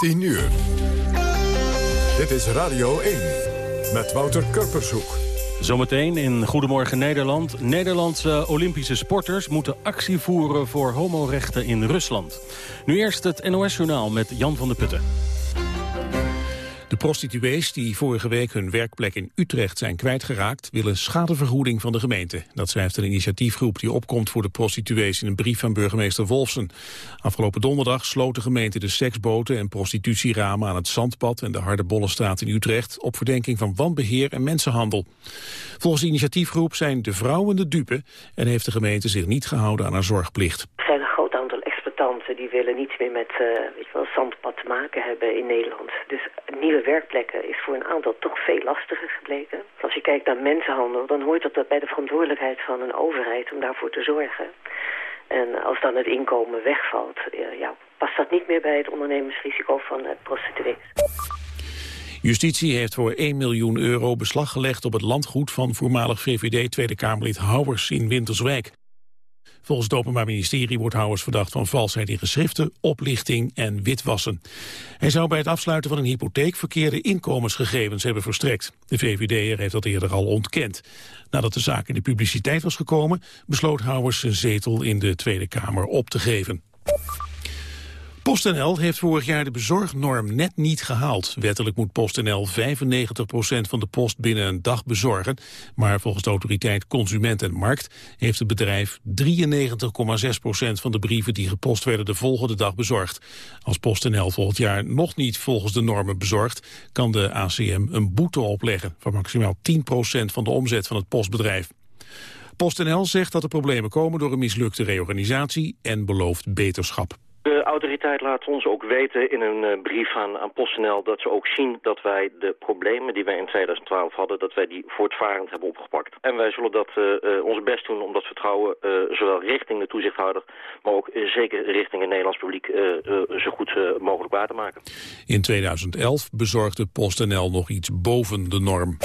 10 uur. Dit is Radio 1 met Wouter Kurpershoek. Zometeen in Goedemorgen Nederland. Nederlandse Olympische sporters moeten actie voeren voor homorechten in Rusland. Nu eerst het NOS-journaal met Jan van der Putten. Prostituees die vorige week hun werkplek in Utrecht zijn kwijtgeraakt... willen schadevergoeding van de gemeente. Dat schrijft een initiatiefgroep die opkomt voor de prostituees... in een brief van burgemeester Wolfsen. Afgelopen donderdag sloot de gemeente de seksboten... en prostitutieramen aan het Zandpad en de Harde Bollenstraat in Utrecht... op verdenking van wanbeheer en mensenhandel. Volgens de initiatiefgroep zijn de vrouwen de dupe... en heeft de gemeente zich niet gehouden aan haar zorgplicht die willen niets meer met wel, zandpad te maken hebben in Nederland. Dus nieuwe werkplekken is voor een aantal toch veel lastiger gebleken. Als je kijkt naar mensenhandel, dan hoort dat bij de verantwoordelijkheid van een overheid om daarvoor te zorgen. En als dan het inkomen wegvalt, ja, past dat niet meer bij het ondernemersrisico van het prostituees. Justitie heeft voor 1 miljoen euro beslag gelegd op het landgoed van voormalig VVD Tweede Kamerlid Houwers in Winterswijk. Volgens het Openbaar Ministerie wordt Houwers verdacht van valsheid in geschriften, oplichting en witwassen. Hij zou bij het afsluiten van een hypotheek verkeerde inkomensgegevens hebben verstrekt. De VVD'er heeft dat eerder al ontkend. Nadat de zaak in de publiciteit was gekomen, besloot Houwers zijn zetel in de Tweede Kamer op te geven. PostNL heeft vorig jaar de bezorgnorm net niet gehaald. Wettelijk moet PostNL 95% van de post binnen een dag bezorgen. Maar volgens de autoriteit Consument en Markt heeft het bedrijf 93,6% van de brieven die gepost werden de volgende dag bezorgd. Als PostNL volgend jaar nog niet volgens de normen bezorgt, kan de ACM een boete opleggen van maximaal 10% van de omzet van het postbedrijf. PostNL zegt dat er problemen komen door een mislukte reorganisatie en belooft beterschap. De autoriteit laat ons ook weten in een uh, brief aan, aan PostNL dat ze ook zien dat wij de problemen die wij in 2012 hadden, dat wij die voortvarend hebben opgepakt. En wij zullen dat uh, ons best doen om dat vertrouwen zowel richting de toezichthouder, maar ook zeker richting het Nederlands publiek zo goed mogelijk waar te maken. In 2011 bezorgde PostNL nog iets boven de norm.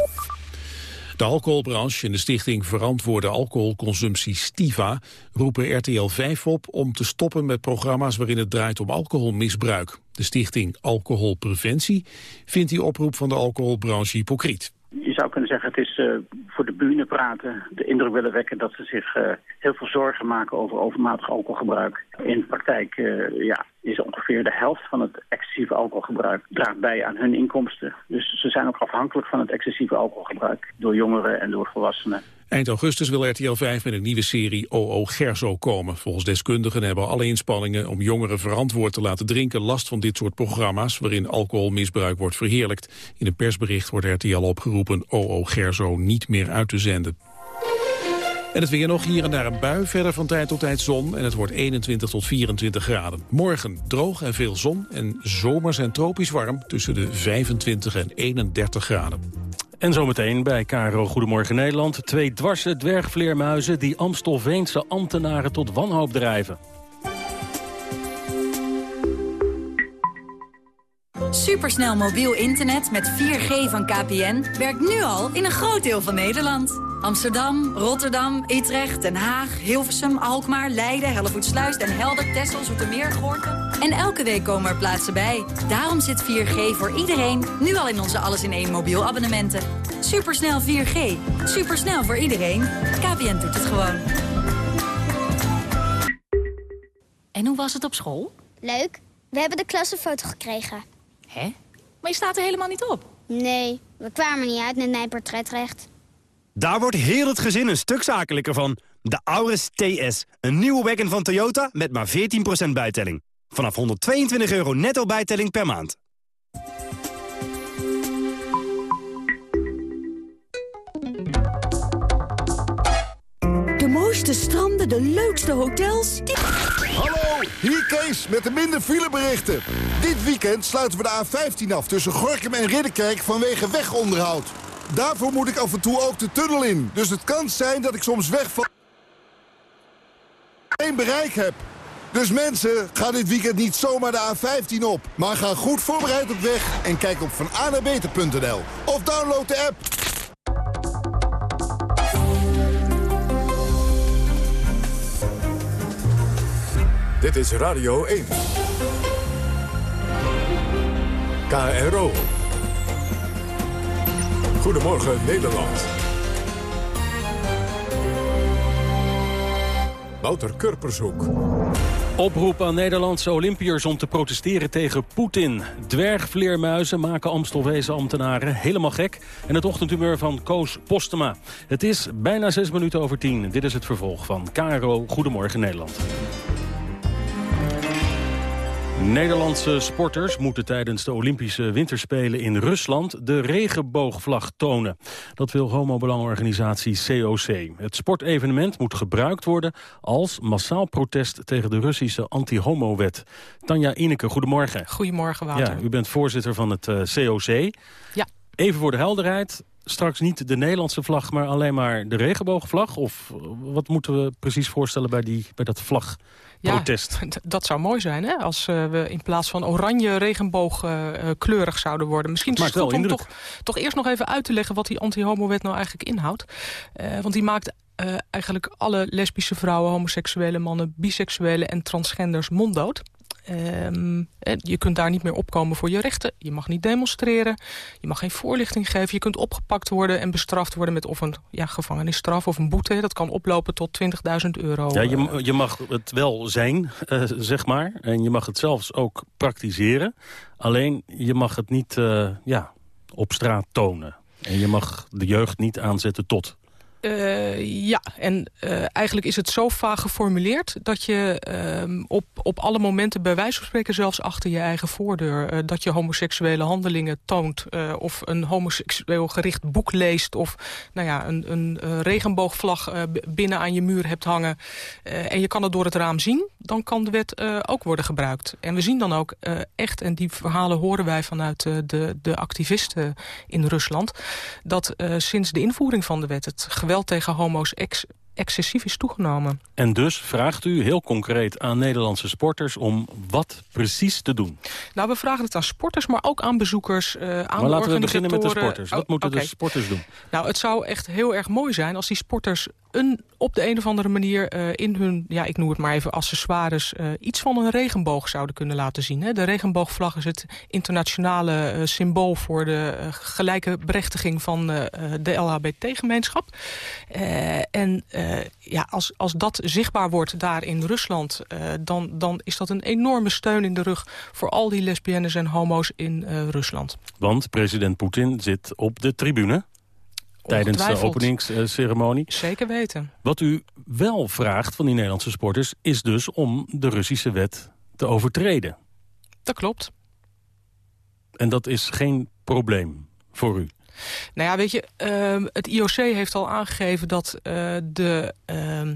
De alcoholbranche en de stichting Verantwoorde Alcoholconsumptie Stiva roepen RTL 5 op om te stoppen met programma's waarin het draait om alcoholmisbruik. De stichting Alcoholpreventie vindt die oproep van de alcoholbranche hypocriet. Je zou kunnen zeggen, het is uh, voor de bühne praten, de indruk willen wekken dat ze zich uh, heel veel zorgen maken over overmatig alcoholgebruik. In de praktijk uh, ja, is ongeveer de helft van het excessieve alcoholgebruik draagt bij aan hun inkomsten. Dus ze zijn ook afhankelijk van het excessieve alcoholgebruik door jongeren en door volwassenen. Eind augustus wil RTL 5 met een nieuwe serie OO Gerso komen. Volgens deskundigen hebben alle inspanningen om jongeren verantwoord te laten drinken last van dit soort programma's waarin alcoholmisbruik wordt verheerlijkt. In een persbericht wordt RTL opgeroepen OO Gerso niet meer uit te zenden. En het weer nog hier en daar een bui, verder van tijd tot tijd zon... en het wordt 21 tot 24 graden. Morgen droog en veel zon en zomers en tropisch warm... tussen de 25 en 31 graden. En zometeen bij Caro Goedemorgen Nederland... twee dwarse dwergvleermuizen die Amstelveense ambtenaren tot wanhoop drijven. Supersnel mobiel internet met 4G van KPN werkt nu al in een groot deel van Nederland. Amsterdam, Rotterdam, Utrecht, Den Haag, Hilversum, Alkmaar, Leiden, Hellevoetsluis, Den Helder, Texel, Zoetermeer, Gorkum. En elke week komen er plaatsen bij. Daarom zit 4G voor iedereen nu al in onze alles in één mobiel abonnementen. Supersnel 4G. Supersnel voor iedereen. KPN doet het gewoon. En hoe was het op school? Leuk. We hebben de klassenfoto gekregen. Hè? Maar je staat er helemaal niet op. Nee, we kwamen niet uit met mijn portretrecht. Daar wordt heel het gezin een stuk zakelijker van. De Auris TS, een nieuwe wagon van Toyota met maar 14% bijtelling. Vanaf 122 euro netto bijtelling per maand. Mooiste stranden, de leukste hotels... Hallo, hier Kees met de minder fileberichten. Dit weekend sluiten we de A15 af tussen Gorkum en Ridderkerk vanwege wegonderhoud. Daarvoor moet ik af en toe ook de tunnel in. Dus het kan zijn dat ik soms weg van... geen bereik heb. Dus mensen, ga dit weekend niet zomaar de A15 op. Maar ga goed voorbereid op weg en kijk op vananabeter.nl. Of download de app. Dit is Radio 1. KRO. Goedemorgen Nederland. Wouter Kurpershoek. Oproep aan Nederlandse Olympiërs om te protesteren tegen Poetin. Dwergvleermuizen maken Amstelwezen ambtenaren helemaal gek. En het ochtendhumeur van Koos Postema. Het is bijna zes minuten over tien. Dit is het vervolg van KRO Goedemorgen Nederland. Nederlandse sporters moeten tijdens de Olympische Winterspelen in Rusland de regenboogvlag tonen. Dat wil homobelangorganisatie COC. Het sportevenement moet gebruikt worden als massaal protest tegen de Russische anti-homo-wet. Tanja Ineke, goedemorgen. Goedemorgen, Wouter. Ja, u bent voorzitter van het uh, COC. Ja. Even voor de helderheid, straks niet de Nederlandse vlag, maar alleen maar de regenboogvlag? Of wat moeten we precies voorstellen bij, die, bij dat vlag? Protest. Ja, dat zou mooi zijn, hè? Als uh, we in plaats van oranje regenboog uh, kleurig zouden worden. Misschien is het goed om toch, toch eerst nog even uit te leggen... wat die anti-homo-wet nou eigenlijk inhoudt. Want die maakt eigenlijk alle lesbische vrouwen, homoseksuele mannen... biseksuele en transgenders monddood. Um, je kunt daar niet meer opkomen voor je rechten. Je mag niet demonstreren. Je mag geen voorlichting geven. Je kunt opgepakt worden en bestraft worden met of een ja, gevangenisstraf of een boete. Dat kan oplopen tot 20.000 euro. Ja, je, je mag het wel zijn, uh, zeg maar. En je mag het zelfs ook praktiseren. Alleen je mag het niet uh, ja, op straat tonen. En je mag de jeugd niet aanzetten tot. Uh, ja, en uh, eigenlijk is het zo vaag geformuleerd... dat je uh, op, op alle momenten bij wijze van spreken... zelfs achter je eigen voordeur... Eh, dat je homoseksuele handelingen toont... of een homoseksueel gericht boek leest... of nou ja, een, een regenboogvlag binnen aan je muur hebt hangen... en je kan het door het raam zien... dan kan de wet ook worden gebruikt. En we zien dan ook echt, en die verhalen horen wij vanuit de, de activisten in Rusland... dat sinds de invoering van de wet het geweld tegen homo's ex excessief is toegenomen. En dus vraagt u heel concreet aan Nederlandse sporters om wat precies te doen? Nou, we vragen het aan sporters, maar ook aan bezoekers, uh, aan maar laten we beginnen met de sporters. Wat oh, moeten okay. de sporters doen? Nou, het zou echt heel erg mooi zijn als die sporters op de een of andere manier uh, in hun, ja, ik noem het maar even accessoires, uh, iets van een regenboog zouden kunnen laten zien. Hè. De regenboogvlag is het internationale uh, symbool voor de gelijke berechtiging van de LHBT-gemeenschap. en ja, als, als dat zichtbaar wordt daar in Rusland, dan, dan is dat een enorme steun in de rug voor al die lesbiennes en homo's in Rusland. Want president Poetin zit op de tribune tijdens de openingsceremonie. Zeker weten. Wat u wel vraagt van die Nederlandse sporters... is dus om de Russische wet te overtreden. Dat klopt. En dat is geen probleem voor u? Nou ja, weet je, uh, het IOC heeft al aangegeven dat uh, de... Uh,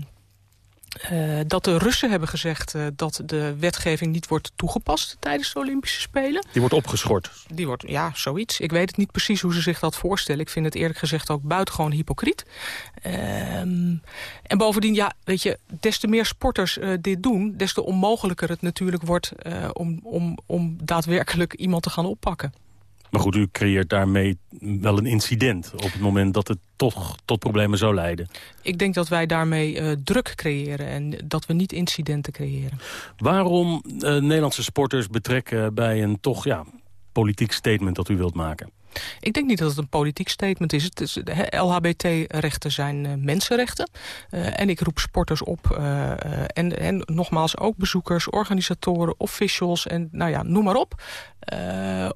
uh, dat de Russen hebben gezegd uh, dat de wetgeving niet wordt toegepast tijdens de Olympische Spelen. Die wordt opgeschort? Die wordt, ja, zoiets. Ik weet het niet precies hoe ze zich dat voorstellen. Ik vind het eerlijk gezegd ook buitengewoon hypocriet. Uh, en bovendien, ja, weet je, des te meer sporters uh, dit doen... des te onmogelijker het natuurlijk wordt om, om, om daadwerkelijk iemand te gaan oppakken. Maar goed, u creëert daarmee wel een incident... op het moment dat het toch tot problemen zou leiden. Ik denk dat wij daarmee uh, druk creëren en dat we niet incidenten creëren. Waarom uh, Nederlandse sporters betrekken bij een toch ja, politiek statement dat u wilt maken? Ik denk niet dat het een politiek statement is. Is LHBT-rechten zijn uh, mensenrechten. Uh, en ik roep sporters op. En, en nogmaals ook bezoekers, organisatoren, officials en nou ja, noem maar op.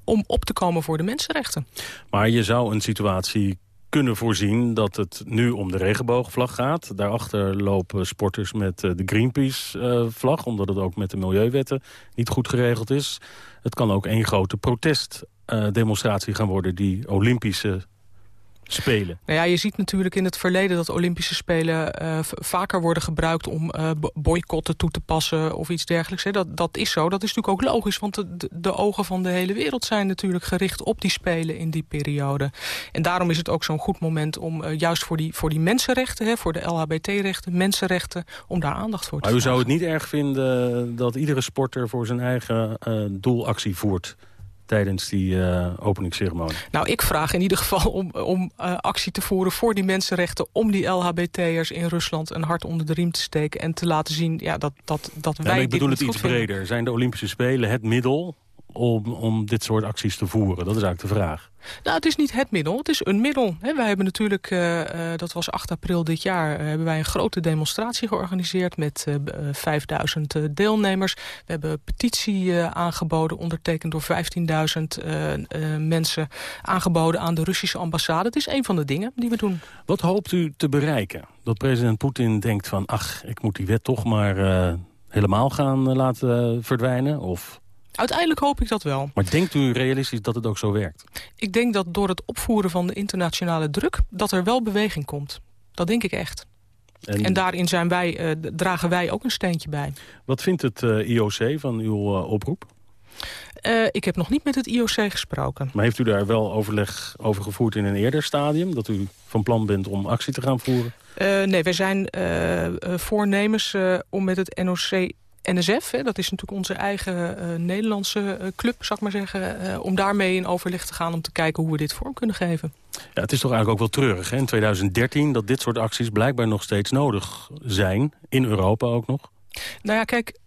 om op te komen voor de mensenrechten. Maar je zou een situatie kunnen voorzien dat het nu om de regenboogvlag gaat. Daarachter lopen sporters met de Greenpeace-vlag... omdat het ook met de milieuwetten niet goed geregeld is. Het kan ook één grote protestdemonstratie gaan worden... die Olympische Spelen. Nou ja, je ziet natuurlijk in het verleden dat Olympische Spelen uh, vaker worden gebruikt om uh, boycotten toe te passen of iets dergelijks. Hè. Dat, dat is zo. Dat is natuurlijk ook logisch, want de, de, ogen van de hele wereld zijn natuurlijk gericht op die Spelen in die periode. En daarom is het ook zo'n goed moment om uh, juist voor die, voor die mensenrechten, hè, voor de LHBT-rechten, mensenrechten, om daar aandacht voor te Maar u zou het niet erg vinden dat iedere sporter voor zijn eigen doel actie voert? Tijdens die uh, openingsceremonie? Nou, ik vraag in ieder geval om, om uh, actie te voeren voor die mensenrechten... om die LHBT'ers in Rusland een hart onder de riem te steken... en te laten zien ja, dat, dat, dat wij ja, ik bedoel het iets breder. Zijn de Olympische Spelen het middel om, om dit soort acties te voeren? Dat is eigenlijk de vraag. Nou, het is niet het middel, het is een middel. wij hebben natuurlijk, uh, dat was 8 april dit jaar... Uh, hebben wij een grote demonstratie georganiseerd met 5000 deelnemers. We hebben een petitie aangeboden, ondertekend door 15.000 mensen... aangeboden aan de Russische ambassade. Het is een van de dingen die we doen. Wat hoopt u te bereiken? Dat president Poetin denkt van... ach, ik moet die wet toch maar helemaal gaan laten verdwijnen? Of... Uiteindelijk hoop ik dat wel. Maar denkt u realistisch dat het ook zo werkt? Ik denk dat door het opvoeren van de internationale druk... dat er wel beweging komt. Dat denk ik echt. En, en daarin zijn wij, uh, dragen wij ook een steentje bij. Wat vindt het uh, IOC van uw uh, oproep? ik heb nog niet met het IOC gesproken. Maar heeft u daar wel overleg over gevoerd in een eerder stadium? Dat u van plan bent om actie te gaan voeren? nee, wij zijn voornemens om met het NOC NSF, hè, dat is natuurlijk onze eigen uh, Nederlandse uh, club, zal ik maar zeggen... Uh, om daarmee in overleg te gaan om te kijken hoe we dit vorm kunnen geven. Ja, het is toch eigenlijk ook wel treurig hè? in 2013 dat dit soort acties blijkbaar nog steeds nodig zijn. In Europa ook nog. Nou ja, kijk,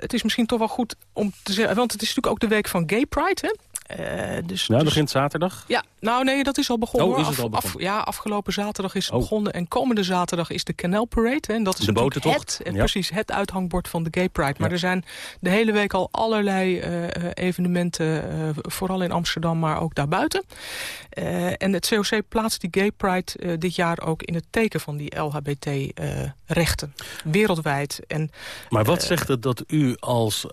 het is misschien toch wel goed om te zeggen... want het is natuurlijk ook de week van Gay Pride, hè? Uh, dus, nou, begint zaterdag? Ja, nou nee, dat is al begonnen. Oh, is het al begonnen? Af, ja, afgelopen zaterdag is het oh. begonnen. En komende zaterdag is de Canal Parade. Hè, en dat is de botentocht. Het, Precies, het uithangbord van de Gay Pride. Maar er zijn de hele week al allerlei uh, evenementen, uh, vooral in Amsterdam, maar ook daarbuiten. en het COC plaatst die Gay Pride dit jaar ook in het teken van die LHBT-rechten. wereldwijd. En, maar wat zegt het dat u als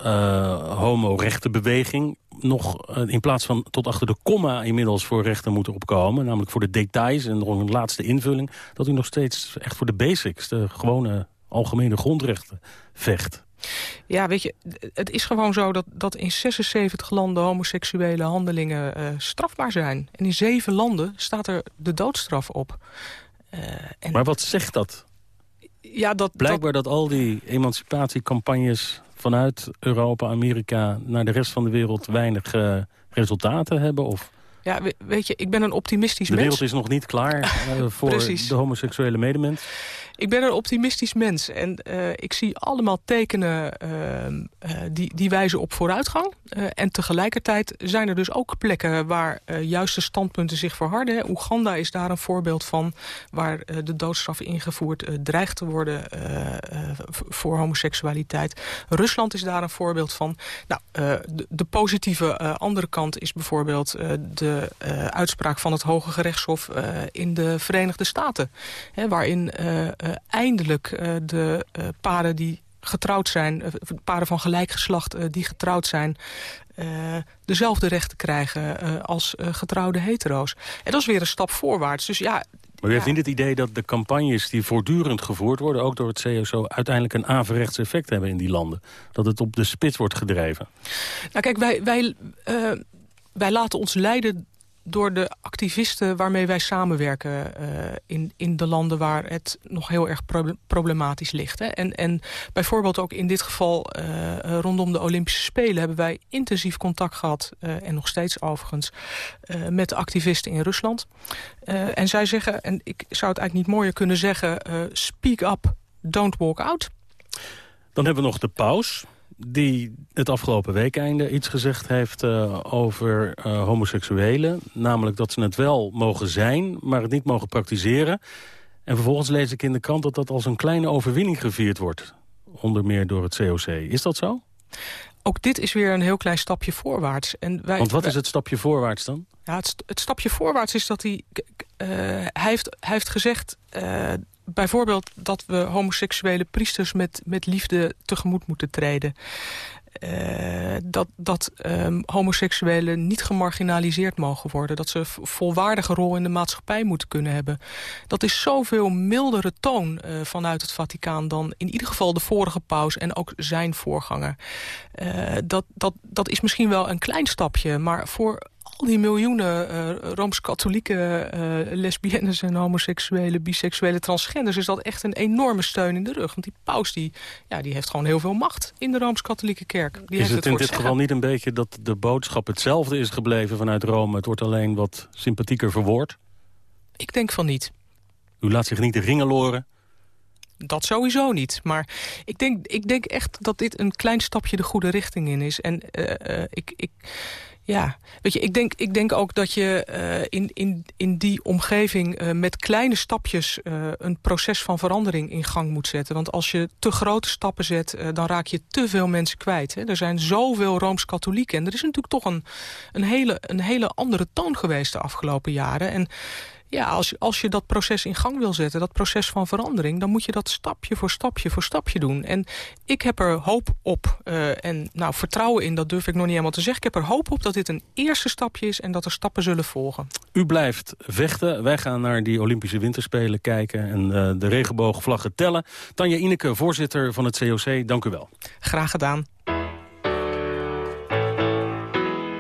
homo-rechtenbeweging nog in plaats van tot achter de komma inmiddels voor rechten moeten opkomen... namelijk voor de details en nog een laatste invulling... dat u nog steeds echt voor de basics, de gewone algemene grondrechten, vecht. Ja, weet je, het is gewoon zo dat, dat in 76 landen homoseksuele handelingen uh, strafbaar zijn. En in zeven landen staat er de doodstraf op. Uh, en maar wat zegt dat? Ja, dat Blijkbaar dat, dat al die emancipatiecampagnes vanuit Europa, Amerika... naar de rest van de wereld weinig uh, resultaten hebben? Of... Ja, weet je, ik ben een optimistisch mens. De wereld is nog niet klaar uh, voor de homoseksuele medemens. Ik ben een optimistisch mens en uh, ik zie allemaal tekenen uh, uh, die, die wijzen op vooruitgang. en tegelijkertijd zijn er dus ook plekken waar juist de standpunten zich verharden. Oeganda is daar een voorbeeld van waar de doodstraf ingevoerd dreigt te worden voor homoseksualiteit. Rusland is daar een voorbeeld van. Nou, de, de, positieve andere kant is bijvoorbeeld de uitspraak van het Hoge Gerechtshof in de Verenigde Staten. Hè, waarin eindelijk uh, de uh, paren die getrouwd zijn, paren van gelijk geslacht die getrouwd zijn, dezelfde rechten krijgen als getrouwde hetero's. En dat is weer een stap voorwaarts. Dus ja, maar u heeft niet het idee dat de campagnes die voortdurend gevoerd worden... ook door het CSO uiteindelijk een averechts effect hebben in die landen? Dat het op de spits wordt gedreven? Nou kijk, wij, wij, uh, wij laten ons leiden door de activisten waarmee wij samenwerken uh, in, in de landen waar het nog heel erg problematisch ligt. Hè. En, en bijvoorbeeld ook in dit geval uh, rondom de Olympische Spelen hebben wij intensief contact gehad, uh, en nog steeds overigens, met de activisten in Rusland. en zij zeggen, en ik zou het eigenlijk niet mooier kunnen zeggen, speak up, don't walk out. Dan hebben we nog de paus die het afgelopen weekeinde iets gezegd heeft uh, over uh, homoseksuelen. Namelijk dat ze het wel mogen zijn, maar het niet mogen praktiseren. En vervolgens lees ik in de krant dat dat als een kleine overwinning gevierd wordt. Onder meer door het COC. Is dat zo? Ook dit is weer een heel klein stapje voorwaarts. En wij, Want wat is het stapje voorwaarts dan? Ja, het, het stapje voorwaarts is dat hij... Uh, hij, heeft, hij heeft gezegd bijvoorbeeld dat we homoseksuele priesters met, met liefde tegemoet moeten treden. Uh, dat dat um, homoseksuelen niet gemarginaliseerd mogen worden. Dat ze een volwaardige rol in de maatschappij moeten kunnen hebben. Dat is zoveel mildere toon uh, vanuit het Vaticaan... dan in ieder geval de vorige paus en ook zijn voorganger. Uh, dat, dat, dat is misschien wel een klein stapje, maar voor al die miljoenen uh, Rooms-Katholieke uh, lesbiennes en homoseksuele, biseksuele, transgenders... is dat echt een enorme steun in de rug. Want die paus die, ja, die heeft gewoon heel veel macht in de Rooms-Katholieke kerk. Die is het, in dit geval niet een beetje dat de boodschap hetzelfde is gebleven vanuit Rome? Het wordt alleen wat sympathieker verwoord? Ik denk van niet. U laat zich niet de ringen loren? dat sowieso niet. Maar ik denk, ik denk echt dat dit een klein stapje de goede richting in is. En uh, ik... ik ja, weet je, ik denk, ik denk ook dat je uh, in, in, in die omgeving uh, met kleine stapjes uh, een proces van verandering in gang moet zetten. Want als je te grote stappen zet, dan raak je te veel mensen kwijt. Hè. Er zijn zoveel Rooms-Katholieken en er is natuurlijk toch een, een, hele, een hele andere toon geweest de afgelopen jaren. En ja, als, als je dat proces in gang wil zetten, dat proces van verandering... dan moet je dat stapje voor stapje voor stapje doen. En ik heb er hoop op, uh, en nou, vertrouwen in, dat durf ik nog niet helemaal te zeggen... ik heb er hoop op dat dit een eerste stapje is en dat er stappen zullen volgen. U blijft vechten. Wij gaan naar die Olympische Winterspelen kijken... en uh, de regenboogvlaggen tellen. Tanja Ineke, voorzitter van het COC, dank u wel. Graag gedaan.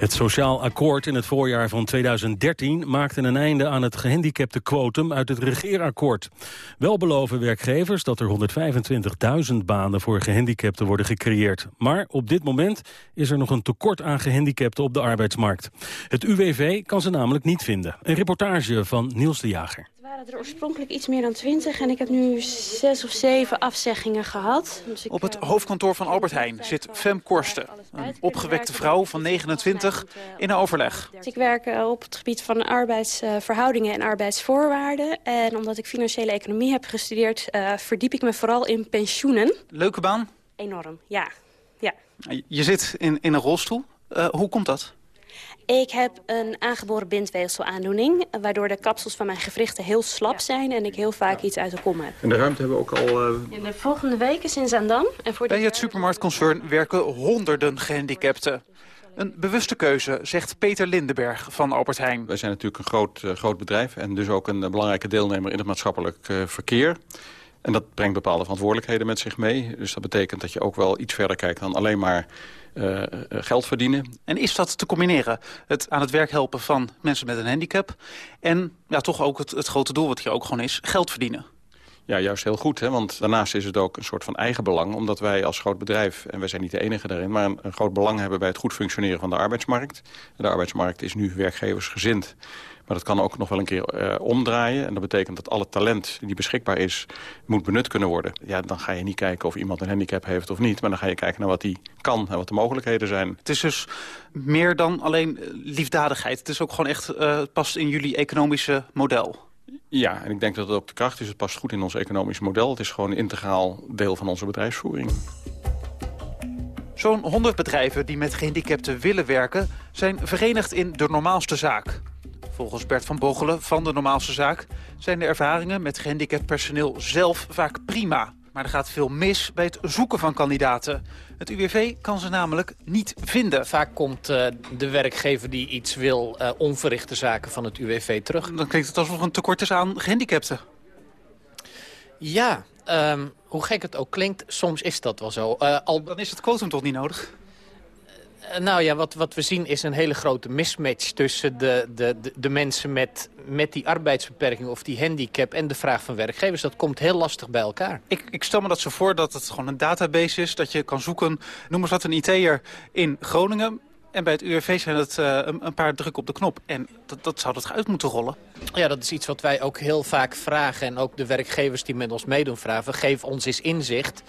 Het sociaal akkoord in het voorjaar van 2013 maakte een einde aan het gehandicaptenquotum uit het regeerakkoord. Wel beloven werkgevers dat er 125.000 banen voor gehandicapten worden gecreëerd. Maar op dit moment is er nog een tekort aan gehandicapten op de arbeidsmarkt. Het UWV kan ze namelijk niet vinden. Een reportage van Niels de Jager waren er oorspronkelijk iets meer dan 20 en ik heb nu zes of zeven afzeggingen gehad. Dus ik, Op het hoofdkantoor van Albert Heijn zit Fem Korsten, een opgewekte vrouw van 29 in een overleg. Ik werk op het gebied van arbeidsverhoudingen en arbeidsvoorwaarden. En omdat ik financiële economie heb gestudeerd, uh, verdiep ik me vooral in pensioenen. Leuke baan? Enorm, ja. ja. Je zit in, in een rolstoel. Uh, hoe komt dat? Ik heb een aangeboren bindweefselaandoening... waardoor de kapsels van mijn gewrichten heel slap zijn... en ik heel vaak iets uit de kom heb. En de ruimte hebben we ook al... Uh... In de volgende weken is in Zandam. En voor Bij het supermarktconcern werken honderden gehandicapten. Een bewuste keuze, zegt Peter Lindenberg van Albert Heijn. Wij zijn natuurlijk een groot, uh, groot bedrijf... en dus ook een belangrijke deelnemer in het maatschappelijk uh, verkeer. En dat brengt bepaalde verantwoordelijkheden met zich mee. Dus dat betekent dat je ook wel iets verder kijkt dan alleen maar uh, geld verdienen. En is dat te combineren? Het aan het werk helpen van mensen met een handicap... en ja, toch ook het, het grote doel wat hier ook gewoon is, geld verdienen. Ja, juist heel goed. Hè? Want daarnaast is het ook een soort van eigen belang. Omdat wij als groot bedrijf, en wij zijn niet de enige daarin... maar een, een groot belang hebben bij het goed functioneren van de arbeidsmarkt. De arbeidsmarkt is nu werkgeversgezind. Maar dat kan ook nog wel een keer uh, omdraaien. En dat betekent dat alle talent die beschikbaar is, moet benut kunnen worden. Ja, dan ga je niet kijken of iemand een handicap heeft of niet. Maar dan ga je kijken naar wat hij kan en wat de mogelijkheden zijn. Het is dus meer dan alleen liefdadigheid. Het is ook gewoon echt, uh, past in jullie economische model. Ja, en ik denk dat het ook de kracht is. Het past goed in ons economisch model. Het is gewoon een integraal deel van onze bedrijfsvoering. Zo'n 100 bedrijven die met gehandicapten willen werken... zijn verenigd in de normaalste zaak. Volgens Bert van Bochelen van de Normaalste Zaak... zijn de ervaringen met gehandicapt personeel zelf vaak prima. Maar er gaat veel mis bij het zoeken van kandidaten. Het UWV kan ze namelijk niet vinden. Vaak komt uh, de werkgever die iets wil uh, onverrichte zaken van het UWV terug. Dan klinkt het alsof er een tekort is aan gehandicapten. Ja, um, hoe gek het ook klinkt, soms is dat wel zo. Uh, al... Dan is het quotum toch niet nodig? Eh, nou ja, wat, wat we zien is een hele grote mismatch tussen de, de, de, mensen met, met die arbeidsbeperking of die handicap en de vraag van werkgevers. Dat komt heel lastig bij elkaar. Ik, ik stel me dat zo voor dat het gewoon een database is, dat je kan zoeken, noem eens wat een IT'er in Groningen en bij het UWV zijn het uh, een, een, paar druk op de knop. En dat, dat zou dat uit moeten rollen. Ja, dat is iets wat wij ook heel vaak vragen. En ook de werkgevers die met ons meedoen vragen. Geef ons eens inzicht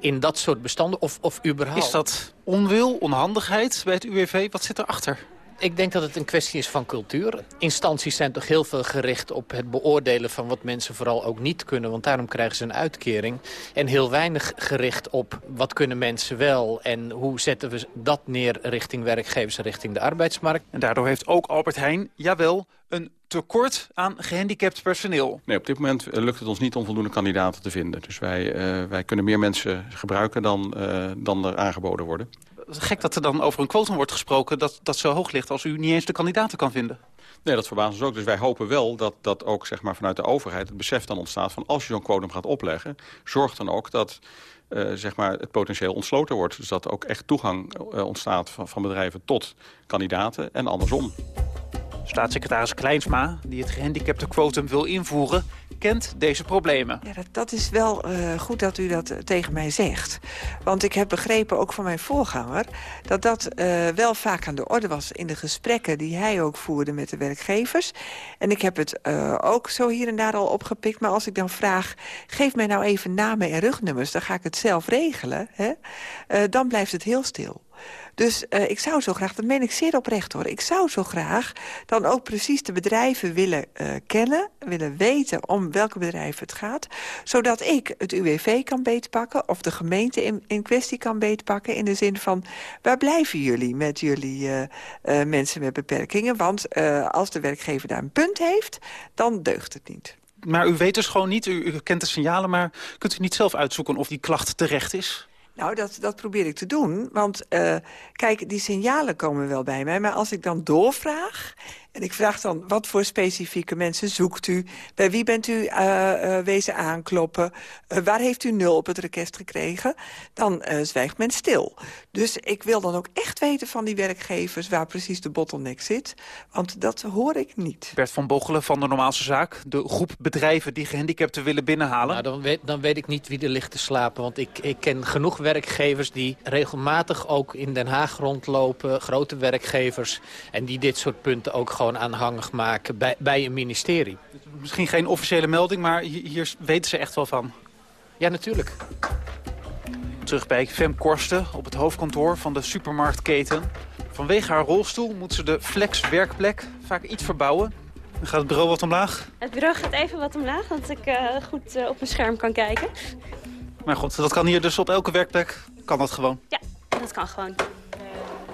in dat soort bestanden of, of überhaupt. Is dat onwil, onhandigheid bij het UWV? Wat zit erachter? Ik denk dat het een kwestie is van cultuur. Instanties zijn toch heel veel gericht op het beoordelen van wat mensen vooral ook niet kunnen. Want daarom krijgen ze een uitkering. En heel weinig gericht op wat kunnen mensen wel. En hoe zetten we dat neer richting werkgevers en richting de arbeidsmarkt. En daardoor heeft ook Albert Heijn, jawel, een tekort aan gehandicapt personeel. Nee, op dit moment eh, lukt het ons niet om voldoende kandidaten te vinden. Dus wij, uh, wij kunnen meer mensen gebruiken dan, uh, dan er aangeboden worden. Gek dat er dan over een quotum wordt gesproken dat, dat zo hoog ligt... als u niet eens de kandidaten kan vinden. Nee, dat verbaast ons ook. Dus wij hopen wel dat, dat ook zeg maar, vanuit de overheid het besef dan ontstaat... van als je zo'n quotum gaat opleggen, zorg dan ook dat uh, zeg maar het potentieel ontsloten wordt. Dus dat ook echt toegang uh, ontstaat van, van bedrijven tot kandidaten en andersom. Staatssecretaris Kleinsma, die het gehandicapte quotum wil invoeren kent deze problemen. Ja, dat, dat is wel uh, goed dat u dat uh, tegen mij zegt. Want ik heb begrepen, ook van mijn voorganger... dat dat uh, wel vaak aan de orde was in de gesprekken... die hij ook voerde met de werkgevers. En ik heb het ook zo hier en daar al opgepikt. Maar als ik dan vraag, geef mij nou even namen en rugnummers... dan ga ik het zelf regelen. Hè? dan blijft het heel stil. Dus uh, ik zou zo graag, dat meen ik zeer oprecht hoor... ik zou zo graag dan ook precies de bedrijven willen uh, kennen... willen weten om welke bedrijven het gaat... zodat ik het UWV kan beetpakken... of de gemeente in, in kwestie kan beetpakken... in de zin van, waar blijven jullie met jullie uh, mensen met beperkingen? Want als de werkgever daar een punt heeft, dan deugt het niet. Maar u weet dus gewoon niet, u, u kent de signalen... maar kunt u niet zelf uitzoeken of die klacht terecht is? Nou, dat, dat probeer ik te doen. Want uh, kijk, die signalen komen wel bij mij. Maar als ik dan doorvraag en ik vraag dan, wat voor specifieke mensen zoekt u? Bij wie bent u uh, uh, wezen aankloppen? Uh, waar heeft u nul op het rekest gekregen? Dan zwijgt men stil. Dus ik wil dan ook echt weten van die werkgevers... waar precies de bottleneck zit. Want dat hoor ik niet. Bert van Bochelen van de Normaalse Zaak. De groep bedrijven die gehandicapten willen binnenhalen. Nou, dan, weet, dan weet ik niet wie er ligt te slapen. Want ik, ik ken genoeg werkgevers die regelmatig ook in Den Haag rondlopen. Grote werkgevers. En die dit soort punten ook gewoon aanhangig maken bij, bij een ministerie. Misschien geen officiële melding, maar hier weten ze echt wel van. Ja, natuurlijk. Terug bij Fem Korsten op het hoofdkantoor van de supermarktketen. Vanwege haar rolstoel moet ze de flex werkplek vaak iets verbouwen. Dan gaat het bureau wat omlaag? Het bureau gaat even wat omlaag, want ik uh, goed uh, op mijn scherm kan kijken. Maar goed, dat kan hier dus op elke werkplek. Kan dat gewoon? Ja, dat kan gewoon.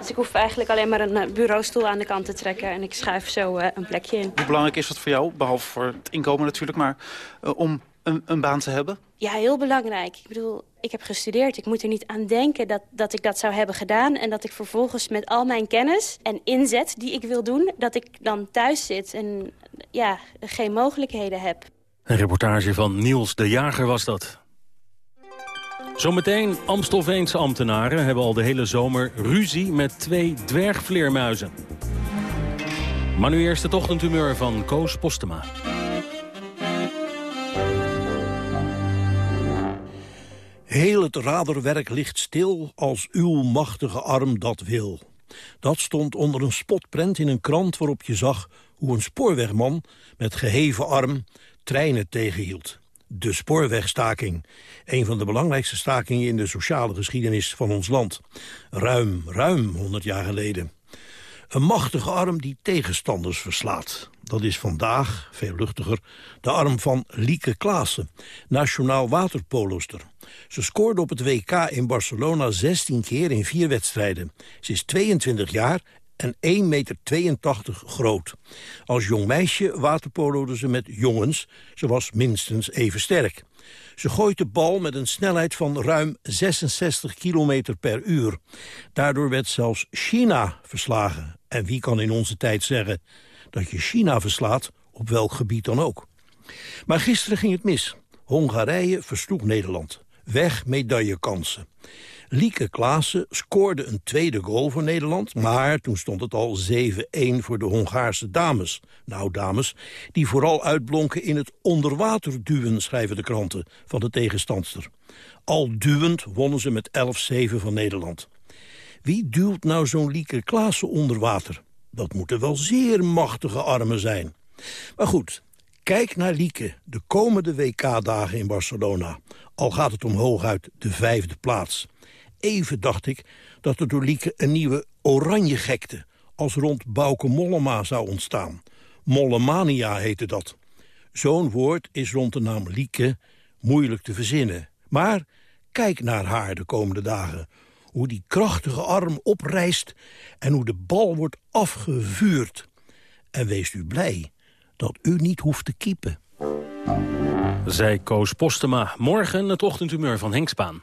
Dus ik hoef eigenlijk alleen maar een bureaustoel aan de kant te trekken... en ik schuif zo uh, een plekje in. Hoe belangrijk is dat voor jou, behalve voor het inkomen natuurlijk... maar uh, om een, een, baan te hebben? Ja, heel belangrijk. Ik bedoel, ik heb gestudeerd. Ik moet er niet aan denken dat, dat ik dat zou hebben gedaan... en dat ik vervolgens met al mijn kennis en inzet die ik wil doen... dat ik dan thuis zit en ja, geen mogelijkheden heb. Een reportage van Niels de Jager was dat. Zometeen, Amstelveense ambtenaren hebben al de hele zomer ruzie met twee dwergvleermuizen. Maar nu eerst het ochtendhumeur van Koos Postema. Heel het raderwerk ligt stil als uw machtige arm dat wil. Dat stond onder een spotprent in een krant waarop je zag hoe een spoorwegman met geheven arm treinen tegenhield de spoorwegstaking. Een van de belangrijkste stakingen in de sociale geschiedenis van ons land. Ruim, ruim 100 jaar geleden. Een machtige arm die tegenstanders verslaat. Dat is vandaag, veel luchtiger, de arm van Lieke Klaassen, nationaal waterpoloster. Ze scoorde op het WK in Barcelona 16 keer in vier wedstrijden. Ze is 22 jaar en 1,82 meter groot. Als jong meisje waterpoloode ze met jongens. Ze was minstens even sterk. Ze gooit de bal met een snelheid van ruim 66 kilometer per uur. Daardoor werd zelfs China verslagen. En wie kan in onze tijd zeggen dat je China verslaat, op welk gebied dan ook. Maar gisteren ging het mis. Hongarije versloeg Nederland. Weg medaillekansen. Lieke Klaassen scoorde een tweede goal voor Nederland... maar toen stond het al 7-1 voor de Hongaarse dames. Nou, dames, die vooral uitblonken in het onderwater duwen... schrijven de kranten van de tegenstandster. Al duwend wonnen ze met 11-7 van Nederland. Wie duwt nou zo'n Lieke Klaassen onder water? Dat moeten wel zeer machtige armen zijn. Maar goed, kijk naar Lieke de komende WK-dagen in Barcelona. Al gaat het om hooguit de vijfde plaats even dacht ik dat er door Lieke een nieuwe oranje gekte... als rond Bouke Mollema zou ontstaan. Mollemania heette dat. Zo'n woord is rond de naam Lieke moeilijk te verzinnen. Maar kijk naar haar de komende dagen. Hoe die krachtige arm oprijst en hoe de bal wordt afgevuurd. En wees u blij dat u niet hoeft te kiepen. Zij Koos Postema. Morgen het ochtendhumeur van Henkspaan.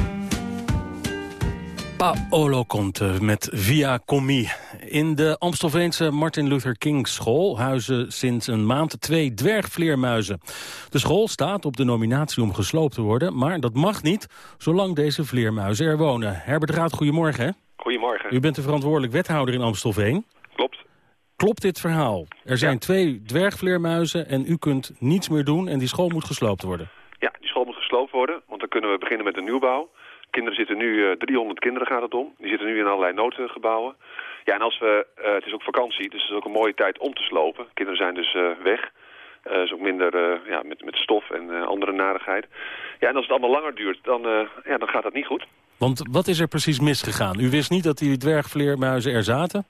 Paolo Conte met Via Commi. In de Amstelveense Martin Luther King School huizen sinds een maand twee dwergvleermuizen. De school staat op de nominatie om gesloopt te worden, maar dat mag niet zolang deze vleermuizen er wonen. Herbert Raad, goedemorgen. Goedemorgen. U bent de verantwoordelijk wethouder in Amstelveen. Klopt. Klopt dit verhaal? Er zijn twee dwergvleermuizen en u kunt niets meer doen en die school moet gesloopt worden. Ja, die school moet gesloopt worden, want dan kunnen we beginnen met een nieuwbouw. Kinderen zitten nu, uh, 300 kinderen gaat het om. Die zitten nu in allerlei noodgebouwen. Ja, en als we, uh, het is ook vakantie, dus het is ook een mooie tijd om te slopen. Kinderen zijn dus uh, weg. Uh, is ook minder ja, met, met stof en andere narigheid. Ja, en als het allemaal langer duurt, dan, ja, dan gaat dat niet goed. Want wat is er precies misgegaan? U wist niet dat die dwergvleermuizen er zaten?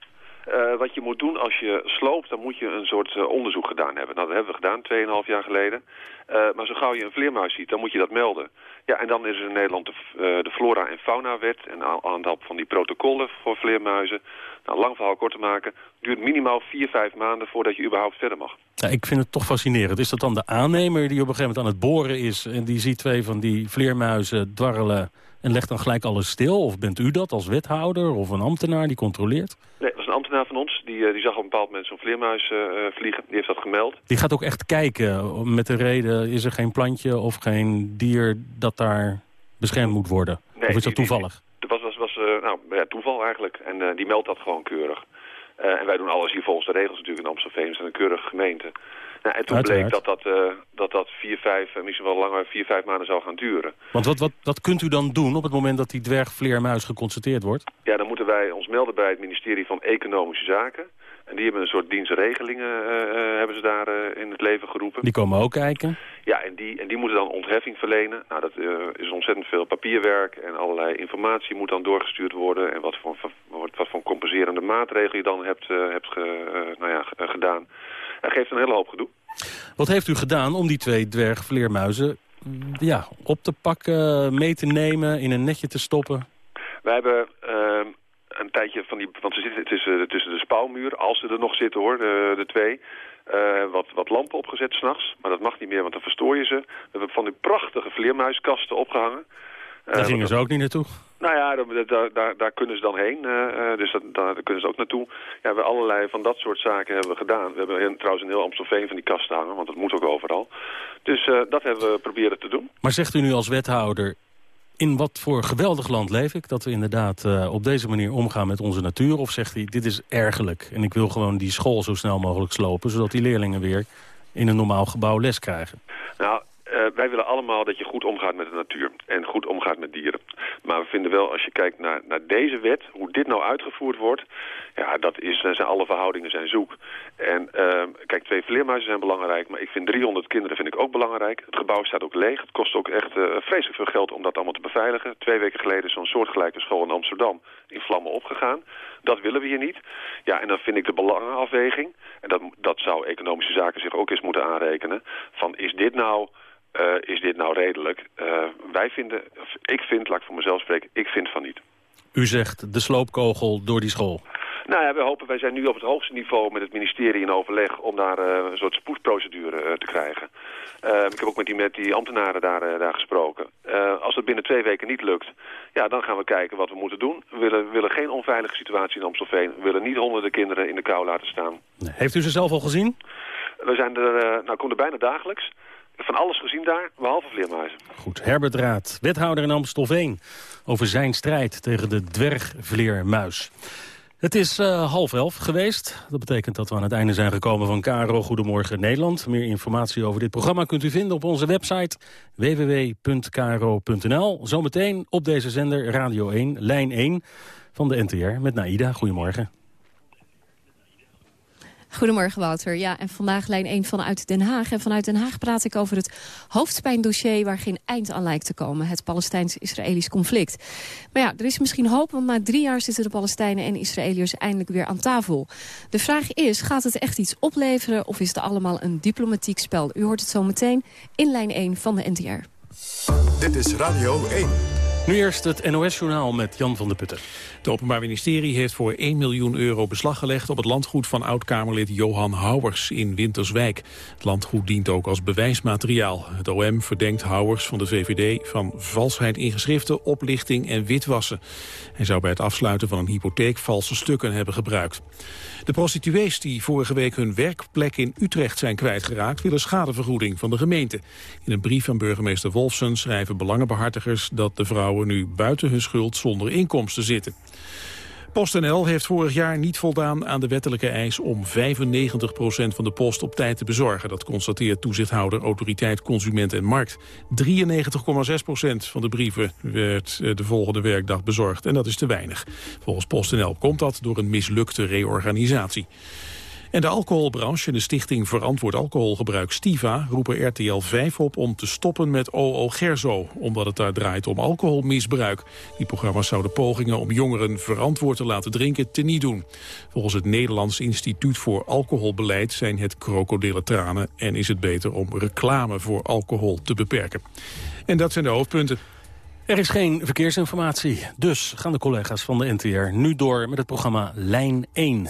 Uh, wat je moet doen als je sloopt, dan moet je een soort uh, onderzoek gedaan hebben. Nou, dat hebben we gedaan, 2,5 jaar geleden. Uh, maar zo gauw je een vleermuis ziet, dan moet je dat melden. Ja, en dan is er in Nederland de, de Flora- en Fauna-wet... en aan de hand van die protocollen voor vleermuizen. Nou, lang verhaal kort te maken, duurt minimaal 4, 5 maanden voordat je überhaupt verder mag. Ja, ik vind het toch fascinerend. Is dat dan de aannemer die op een gegeven moment aan het boren is... en die ziet twee van die vleermuizen dwarrelen en legt dan gelijk alles stil? Of bent u dat als wethouder of een ambtenaar die controleert? Nee, dat is een ambtenaar van ons. Die, die zag op een bepaald moment zo'n vleermuis uh, vliegen. Die heeft dat gemeld. Die gaat ook echt kijken met de reden... is er geen plantje of geen dier dat daar beschermd moet worden? Nee, of is dat toevallig? Dat was, was, was nou, ja, toeval eigenlijk. En uh, die meldt dat gewoon keurig. en wij doen alles hier volgens de regels natuurlijk in Amstelveen. We zijn een keurige gemeente. Nou, en toen Uiteraard. bleek dat dat, uh, dat, dat vier, vijf, uh, misschien wel langer, vier, vijf maanden zou gaan duren. Want wat, wat, wat kunt u dan doen op het moment dat die dwergvleermuis geconstateerd wordt? Ja, dan moeten wij ons melden bij het ministerie van Economische Zaken. En die hebben een soort dienstregelingen uh, hebben ze daar in het leven geroepen. Die komen ook kijken? Ja, en die, en die moeten dan ontheffing verlenen. Nou, dat is ontzettend veel papierwerk en allerlei informatie moet dan doorgestuurd worden. En wat voor, wat voor compenserende maatregelen je dan hebt, hebt ge, nou ja, gedaan. Dat geeft een hele hoop gedoe. Wat heeft u gedaan om die twee dwergvleermuizen ja, op te pakken, mee te nemen, in een netje te stoppen? Wij hebben uh, een tijdje van die... Want ze zitten tussen, tussen de spouwmuur, als ze er nog zitten hoor, de, de twee... Uh, wat, wat lampen opgezet s'nachts, maar dat mag niet meer, want dan verstoor je ze. We hebben van die prachtige vleermuiskasten opgehangen. Daar uh, gingen ze ook niet naartoe? Nou ja, daar, daar, daar kunnen ze dan heen. Uh, dus dat, daar, kunnen ze ook naartoe. Ja, we hebben allerlei van dat soort zaken hebben we gedaan. We hebben trouwens een heel Amstelveen van die kasten hangen, want dat moet ook overal. Dus uh, dat hebben we proberen te doen. Maar zegt u nu als wethouder, in wat voor geweldig land leef ik... dat we inderdaad uh, op deze manier omgaan met onze natuur? Of zegt hij, dit is ergerlijk en ik wil gewoon die school zo snel mogelijk slopen... zodat die leerlingen weer in een normaal gebouw les krijgen? Nou, wij willen allemaal dat je goed omgaat met de natuur en goed omgaat met dieren. Maar we vinden wel, als je kijkt naar, naar deze wet, hoe dit nou uitgevoerd wordt... ja, dat is, zijn alle verhoudingen zijn zoek. En uh, kijk, twee vleermuizen zijn belangrijk, maar ik vind 300 kinderen vind ik ook belangrijk. Het gebouw staat ook leeg. Het kost ook echt uh, vreselijk veel geld om dat allemaal te beveiligen. Twee weken geleden is zo'n soortgelijke school in Amsterdam in vlammen opgegaan. Dat willen we hier niet. Ja, en dan vind ik de belangenafweging, en dat, dat zou economische zaken zich ook eens moeten aanrekenen... van is dit nou is dit nou redelijk? wij vinden, of ik vind, laat ik voor mezelf spreken, ik vind van niet. U zegt de sloopkogel door die school. Nou ja, we hopen, wij zijn nu op het hoogste niveau met het ministerie in overleg om daar uh, een soort spoedprocedure uh, te krijgen. Uh, ik heb ook met die, met die ambtenaren daar, daar gesproken. als het binnen twee weken niet lukt, ja, dan gaan we kijken wat we moeten doen. We willen, willen geen onveilige situatie in Amstelveen. We willen niet honderden kinderen in de kou laten staan. Heeft u ze zelf al gezien? We zijn er, nou, komen er bijna dagelijks. Van alles gezien daar, behalve vleermuizen. Goed, Herbert Raad, wethouder in Amstelveen... over zijn strijd tegen de dwergvleermuis. Het is uh, half elf geweest. Dat betekent dat we aan het einde zijn gekomen van Caro Goedemorgen Nederland. Meer informatie over dit programma kunt u vinden op onze website www.kro.nl. Zometeen op deze zender Radio 1, lijn 1 van de NTR met Naida. Goedemorgen. Goedemorgen Wouter. Ja, en vandaag lijn 1 vanuit Den Haag. En vanuit Den Haag praat ik over het hoofdpijndossier waar geen eind aan lijkt te komen. Het Palestijns-Israëlisch conflict. Maar ja, er is misschien hoop, want na drie jaar zitten de Palestijnen en Israëliërs eindelijk weer aan tafel. De vraag is, gaat het echt iets opleveren of is het allemaal een diplomatiek spel? U hoort het zo meteen in lijn 1 van de NTR. Dit is Radio 1. Eerst het NOS-journaal met Jan van der Putten. Het Openbaar Ministerie heeft voor 1 miljoen euro beslag gelegd... op het landgoed van oud-Kamerlid Johan Houwers in Winterswijk. Het landgoed dient ook als bewijsmateriaal. Het OM verdenkt Houwers van de VVD van valsheid in geschriften... oplichting en witwassen. Hij zou bij het afsluiten van een hypotheek valse stukken hebben gebruikt. De prostituees die vorige week hun werkplek in Utrecht zijn kwijtgeraakt... willen schadevergoeding van de gemeente. In een brief van burgemeester Wolfsen schrijven belangenbehartigers... dat de vrouwen nu buiten hun schuld zonder inkomsten zitten. PostNL heeft vorig jaar niet voldaan aan de wettelijke eis om 95% van de post op tijd te bezorgen. Dat constateert toezichthouder Autoriteit Consument en Markt. 93,6% van de brieven werd eh, de volgende werkdag bezorgd en dat is te weinig. Volgens PostNL komt dat door een mislukte reorganisatie. En de alcoholbranche en de stichting Verantwoord Alcoholgebruik Stiva roepen RTL 5 op om te stoppen met OO Gerzo, omdat het daar draait om alcoholmisbruik. Die programma's zouden pogingen om jongeren verantwoord te laten drinken teniet doen. Volgens het Nederlands Instituut voor Alcoholbeleid zijn het krokodillen tranen en is het beter om reclame voor alcohol te beperken. En dat zijn de hoofdpunten. Er is geen verkeersinformatie, dus gaan de collega's van de NTR nu door met het programma Lijn 1.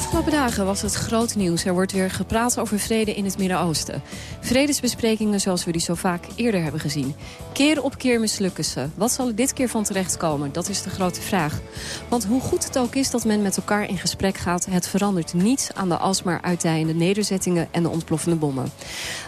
Afgelopen dagen was het groot nieuws. Er wordt weer gepraat over vrede in het Midden-Oosten. Vredesbesprekingen zoals we die zo vaak eerder hebben gezien. Keer op keer mislukken ze. Wat zal er dit keer van terechtkomen? Dat is de grote vraag. Want hoe goed het ook is dat men met elkaar in gesprek gaat... het verandert niets aan de alsmaar uitdijende nederzettingen en de ontploffende bommen.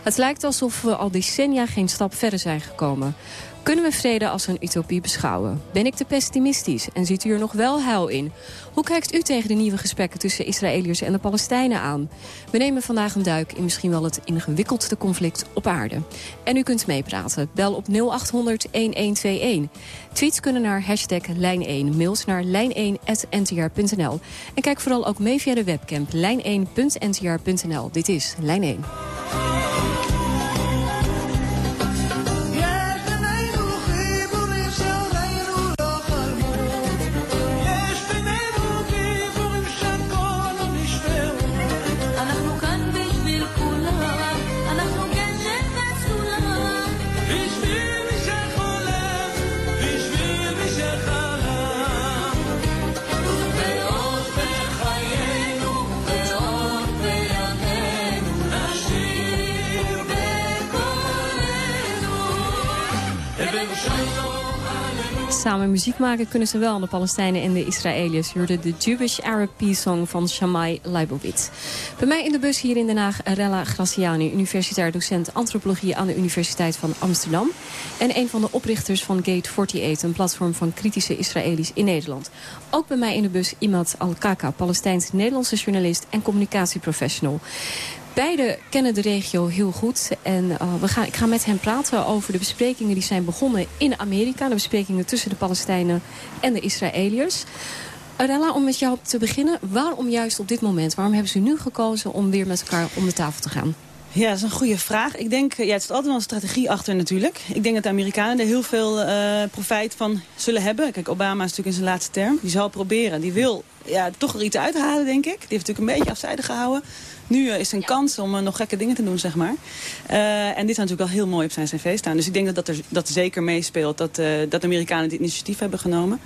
Het lijkt alsof we al decennia geen stap verder zijn gekomen. Kunnen we vrede als een utopie beschouwen? Ben ik te pessimistisch en ziet u er nog wel huil in? Hoe kijkt u tegen de nieuwe gesprekken tussen Israëliërs en de Palestijnen aan? We nemen vandaag een duik in misschien wel het ingewikkeldste conflict op aarde. En u kunt meepraten. Bel op 0800-1121. Tweets kunnen naar hashtag Lijn1. Mails naar lijn1.ntr.nl. En kijk vooral ook mee via de webcam lijn1.ntr.nl. Dit is Lijn 1. Samen muziek maken kunnen ze wel, de Palestijnen en de Israëliërs. Hoorde de Jewish Arab Peace Song van Shammai Leibowitz. Bij mij in de bus hier in Den Haag, Rella Graciani... universitair docent antropologie aan de Universiteit van Amsterdam... en een van de oprichters van Gate 48, een platform van kritische Israëli's in Nederland. Ook bij mij in de bus Imad Al-Kaka, Palestijns-Nederlandse journalist en communicatieprofessional. Beiden kennen de regio heel goed. En uh, we gaan, ik ga met hen praten over de besprekingen die zijn begonnen in Amerika. De besprekingen tussen de Palestijnen en de Israëliërs. Arella, om met jou te beginnen. Waarom juist op dit moment? Waarom hebben ze nu gekozen om weer met elkaar om de tafel te gaan? Ja, dat is een goede vraag. Ik denk, ja, het is altijd wel een strategie achter natuurlijk. Ik denk dat de Amerikanen er heel veel uh, profijt van zullen hebben. Kijk, Obama is natuurlijk in zijn laatste term. Die zal proberen. Die wil ja, toch er iets uithalen, denk ik. Die heeft natuurlijk een beetje afzijdig gehouden. Nu uh, is een kans om uh, nog gekke dingen te doen, zeg maar. Uh, en dit zou natuurlijk wel heel mooi op zijn cv staan. Dus ik denk dat dat, er, dat zeker meespeelt dat, dat de Amerikanen dit initiatief hebben genomen.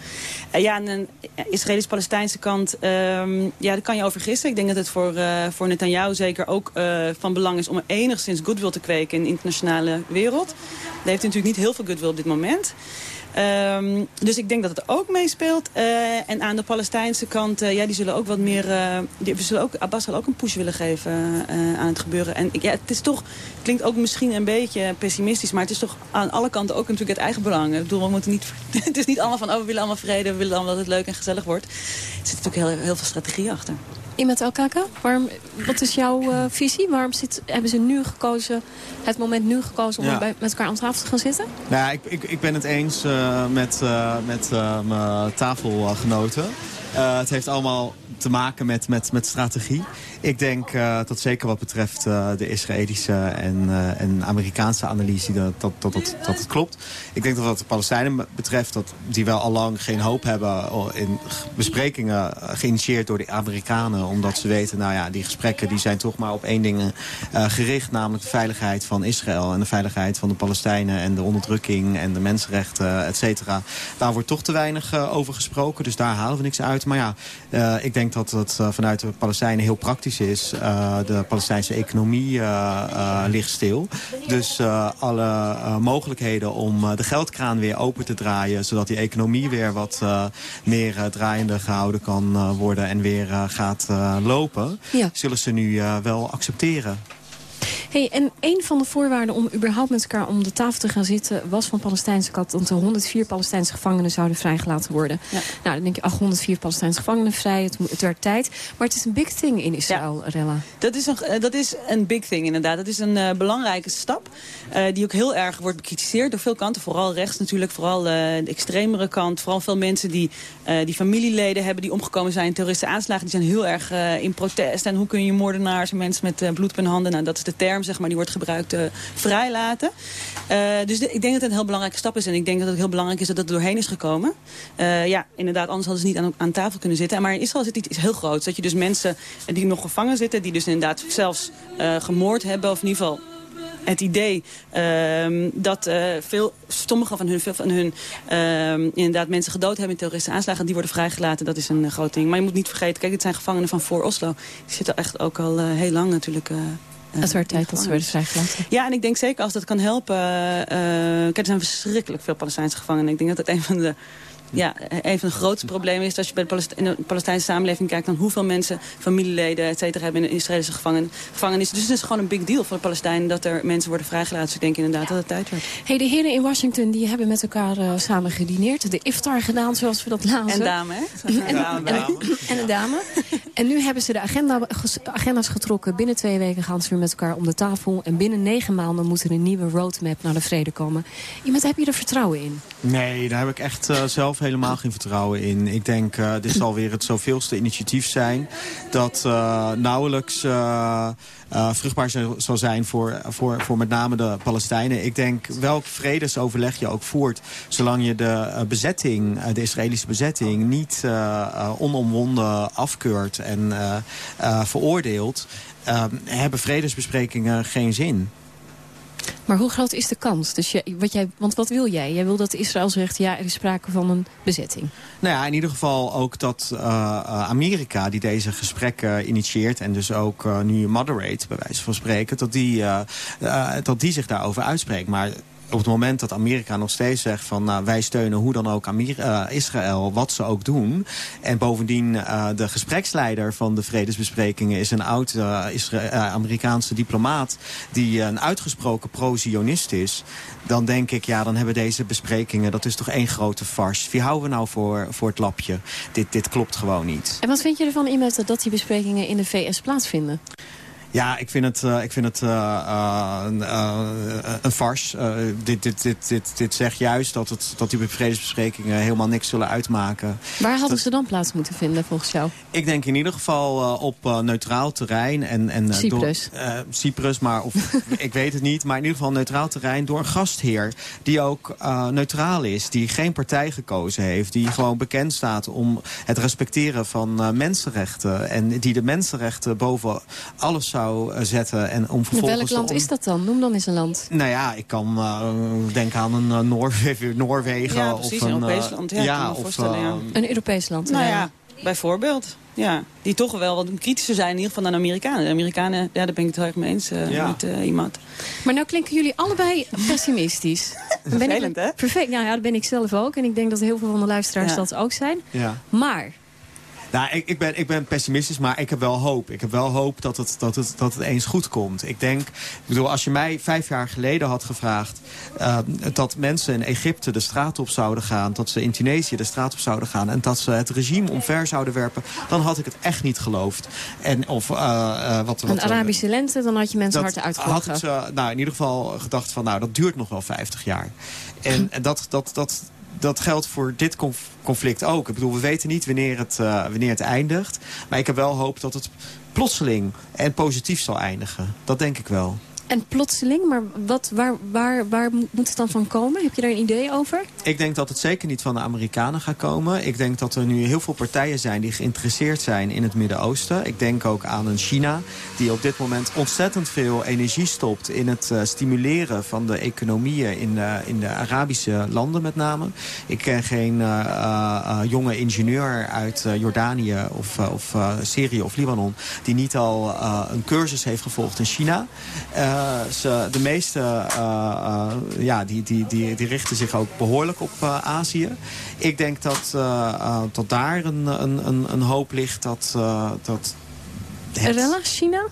ja, aan de Israëlisch-Palestijnse kant, um, ja, daar kan je over gissen. Ik denk dat het voor, voor Netanyahu zeker ook van belang is om enigszins goodwill te kweken in de internationale wereld. Daar heeft hij natuurlijk niet heel veel goodwill op dit moment. Um, dus ik denk dat het ook meespeelt. Uh, en aan de Palestijnse kant, uh, ja, die zullen ook wat meer... Uh, die zullen ook, Abbas zal ook een push willen geven aan het gebeuren. En ja, het is toch, klinkt ook misschien een beetje pessimistisch... maar het is toch aan alle kanten ook natuurlijk het eigen belang. Ik bedoel, we moeten niet, het is niet allemaal van, oh, we willen allemaal vrede... we willen allemaal dat het leuk en gezellig wordt. Er zit natuurlijk heel, heel veel strategie achter. Iemand Elkaka, waarom, wat is jouw uh, visie? Waarom zit, hebben ze nu gekozen, het moment nu gekozen om ja. bij, met elkaar aan tafel te gaan zitten? Nou ja, ik, ik, ik ben het eens uh, met, uh, met mijn tafelgenoten. het heeft allemaal te maken met, met, met strategie. Ik denk uh, dat zeker wat betreft uh, de Israëlische en, uh, en Amerikaanse analyse dat, dat, dat, dat, dat het klopt. Ik denk dat wat de Palestijnen betreft, dat die wel al lang geen hoop hebben in besprekingen geïnitieerd door de Amerikanen. Omdat ze weten, nou ja, die gesprekken die zijn toch maar op één ding gericht. Namelijk de veiligheid van Israël en de veiligheid van de Palestijnen en de onderdrukking en de mensenrechten, et cetera. Daar wordt toch te weinig over gesproken, dus daar halen we niks uit. Maar ja, ik denk dat het vanuit de Palestijnen heel praktisch is. Uh, de Palestijnse economie uh, ligt stil. Dus alle mogelijkheden om de geldkraan weer open te draaien... zodat die economie weer wat meer draaiende gehouden kan worden... en weer gaat lopen, ja. zullen ze nu wel accepteren. Hey, en een van de voorwaarden om überhaupt met elkaar om de tafel te gaan zitten... was van Palestijnse kant dat er 104 Palestijnse gevangenen zouden vrijgelaten worden. Ja. Nou, dan denk je, ach, 104 Palestijnse gevangenen vrij, het, het werd tijd. Maar het is een big thing in Israël, ja. Rella. Dat is, een, dat is een big thing, inderdaad. Dat is een uh, belangrijke stap, uh, die ook heel erg wordt bekritiseerd door veel kanten. Vooral rechts natuurlijk, vooral uh, de extremere kant. Vooral veel mensen die, die familieleden hebben die omgekomen zijn in terroristen aanslagen. Die zijn heel erg in protest. En hoe kun je moordenaars en mensen met bloed op hun handen... Nou, dat is de term zeg maar, die wordt gebruikt, uh, vrijlaten. Uh, dus ik denk dat het een heel belangrijke stap is. En ik denk dat het heel belangrijk is dat het er doorheen is gekomen. Uh, ja, inderdaad, anders hadden ze niet aan, aan tafel kunnen zitten. Maar in Israël zit iets heel groots. Dat je dus mensen die nog gevangen zitten... die dus inderdaad zelfs gemoord hebben... of in ieder geval het idee uh, dat veel, sommige van hun, van hun uh, inderdaad mensen gedood hebben in terroristen aanslagen, die worden vrijgelaten, dat is een groot ding. Maar je moet niet vergeten, kijk, het zijn gevangenen van voor Oslo. Die zitten echt ook al heel lang natuurlijk het wordt tijd dat ze worden vrijgelaten. Ja, en ik denk zeker als dat kan helpen... Uh, kijk, er zijn verschrikkelijk veel Palestijnse gevangenen. Ik denk dat het een van de ja, een van de grootste problemen is... als je bij de Palest in de Palestijnse samenleving kijkt... dan hoeveel mensen, familieleden, et cetera, hebben in de Israëlische gevangen, gevangenis. Dus het is gewoon een big deal voor de Palestijnen... dat er mensen worden vrijgelaten. Dus ik denk inderdaad dat het tijd wordt. Hey, de heren in Washington die hebben met elkaar uh, samen gedineerd. De iftar gedaan, zoals we dat lazen. En dame, hè? En, en, en, en, een dame. en nu hebben ze de agenda, agenda's getrokken. Binnen twee weken gaan ze weer met elkaar om de tafel. En binnen negen maanden moet er een nieuwe roadmap naar de vrede komen. Iemand, heb je er vertrouwen in? Nee, daar heb ik echt uh, zelf helemaal geen vertrouwen in. Ik denk, uh, dit zal weer het zoveelste initiatief zijn... dat uh, nauwelijks vruchtbaar zal zijn voor, voor, voor met name de Palestijnen. Ik denk, welk vredesoverleg je ook voert... zolang je de bezetting, de Israëlische bezetting... niet onomwonden afkeurt en veroordeelt... hebben vredesbesprekingen geen zin. Maar hoe groot is de kans? Dus wat jij, want wat wil jij? Jij wil dat Israël zegt, ja, er is sprake van een bezetting. Nou ja, in ieder geval ook dat uh, Amerika, die deze gesprekken initieert... en dus ook uh, nu moderate, bij wijze van spreken... dat die, dat die zich daarover uitspreekt. Maar op het moment dat Amerika nog steeds zegt van nou, wij steunen hoe dan ook uh, Israël, wat ze ook doen. En bovendien uh, de gespreksleider van de vredesbesprekingen is een oud uh, Amerikaanse diplomaat die een uitgesproken pro-Zionist is. Dan denk ik, ja, dan hebben deze besprekingen, dat is toch één grote farce. Wie houden we nou voor, voor het lapje? Dit, dit klopt gewoon niet. En wat vind je ervan, Imet, dat die besprekingen in de VS plaatsvinden? Ja, ik vind het, uh, ik vind het uh, uh, een farce. dit, dit, dit, dit, dit zegt juist dat, het, dat die vredesbesprekingen helemaal niks zullen uitmaken. Waar hadden dat, ze dan plaats moeten vinden volgens jou? Ik denk in ieder geval op neutraal terrein. En, en, Cyprus. Door, Cyprus, maar of, ik weet het niet. Maar in ieder geval neutraal terrein door een gastheer. Die ook neutraal is. Die geen partij gekozen heeft. Die gewoon bekend staat om het respecteren van mensenrechten. En die de mensenrechten boven alles zou eh, zetten. En om vervolgens welk land is dat dan? Noem dan eens een land. Nou ja, ik kan uh, denken aan een uh, Noorwegen, Noorwegen. Ja, precies, of een Europees land. Ja, ja, of, ja. Een Europees land. Nou ja, bijvoorbeeld. Ja, die toch wel wat kritischer zijn in ieder geval dan de Amerikanen. De Amerikanen, ja, daar ben ik het heel erg mee eens uh, ja. met uh, iemand. Maar nou klinken jullie allebei pessimistisch. Vervelend, hè? Perfect, nou ja, dat ben ik zelf ook. En ik denk dat heel veel van de luisteraars Ja. dat ook zijn. Ja. Maar, Nou, ik, ik, ben, ik ben pessimistisch, maar ik heb wel hoop. Ik heb wel hoop dat het, dat het, dat het eens goed komt. Ik denk, ik bedoel, als je mij vijf jaar geleden had gevraagd... eh, dat mensen in Egypte de straat op zouden gaan... dat ze in Tunesië de straat op zouden gaan... en dat ze het regime omver zouden werpen... dan had ik het echt niet geloofd. En, of, eh, eh, wat, een wat, Arabische lente, dan had je mensen hard had uitgelachen. ik ze, nou, in ieder geval gedacht van, nou, dat duurt nog wel 50 jaar. En, en dat, dat, dat, dat geldt voor dit conf- conflict ook. Ik bedoel, we weten niet wanneer het, eh, wanneer het eindigt. Maar ik heb wel hoop dat het plotseling en positief zal eindigen. Dat denk ik wel. En plotseling, maar wat, waar, waar, waar moet het dan van komen? Heb je daar een idee over? Ik denk dat het zeker niet van de Amerikanen gaat komen. Ik denk dat er nu heel veel partijen zijn die geïnteresseerd zijn in het Midden-Oosten. Ik denk ook aan een China die op dit moment ontzettend veel energie stopt... in het uh, stimuleren van de economieën in de, in de Arabische landen met name. Ik ken geen uh, uh, jonge ingenieur uit Jordanië of, of Syrië of Libanon... die niet al een cursus heeft gevolgd in China... ze, de meeste uh, uh, ja, die, die, die, die richten zich ook behoorlijk op Azië. Ik denk dat, dat daar een, een, een, hoop ligt dat... dat het... China?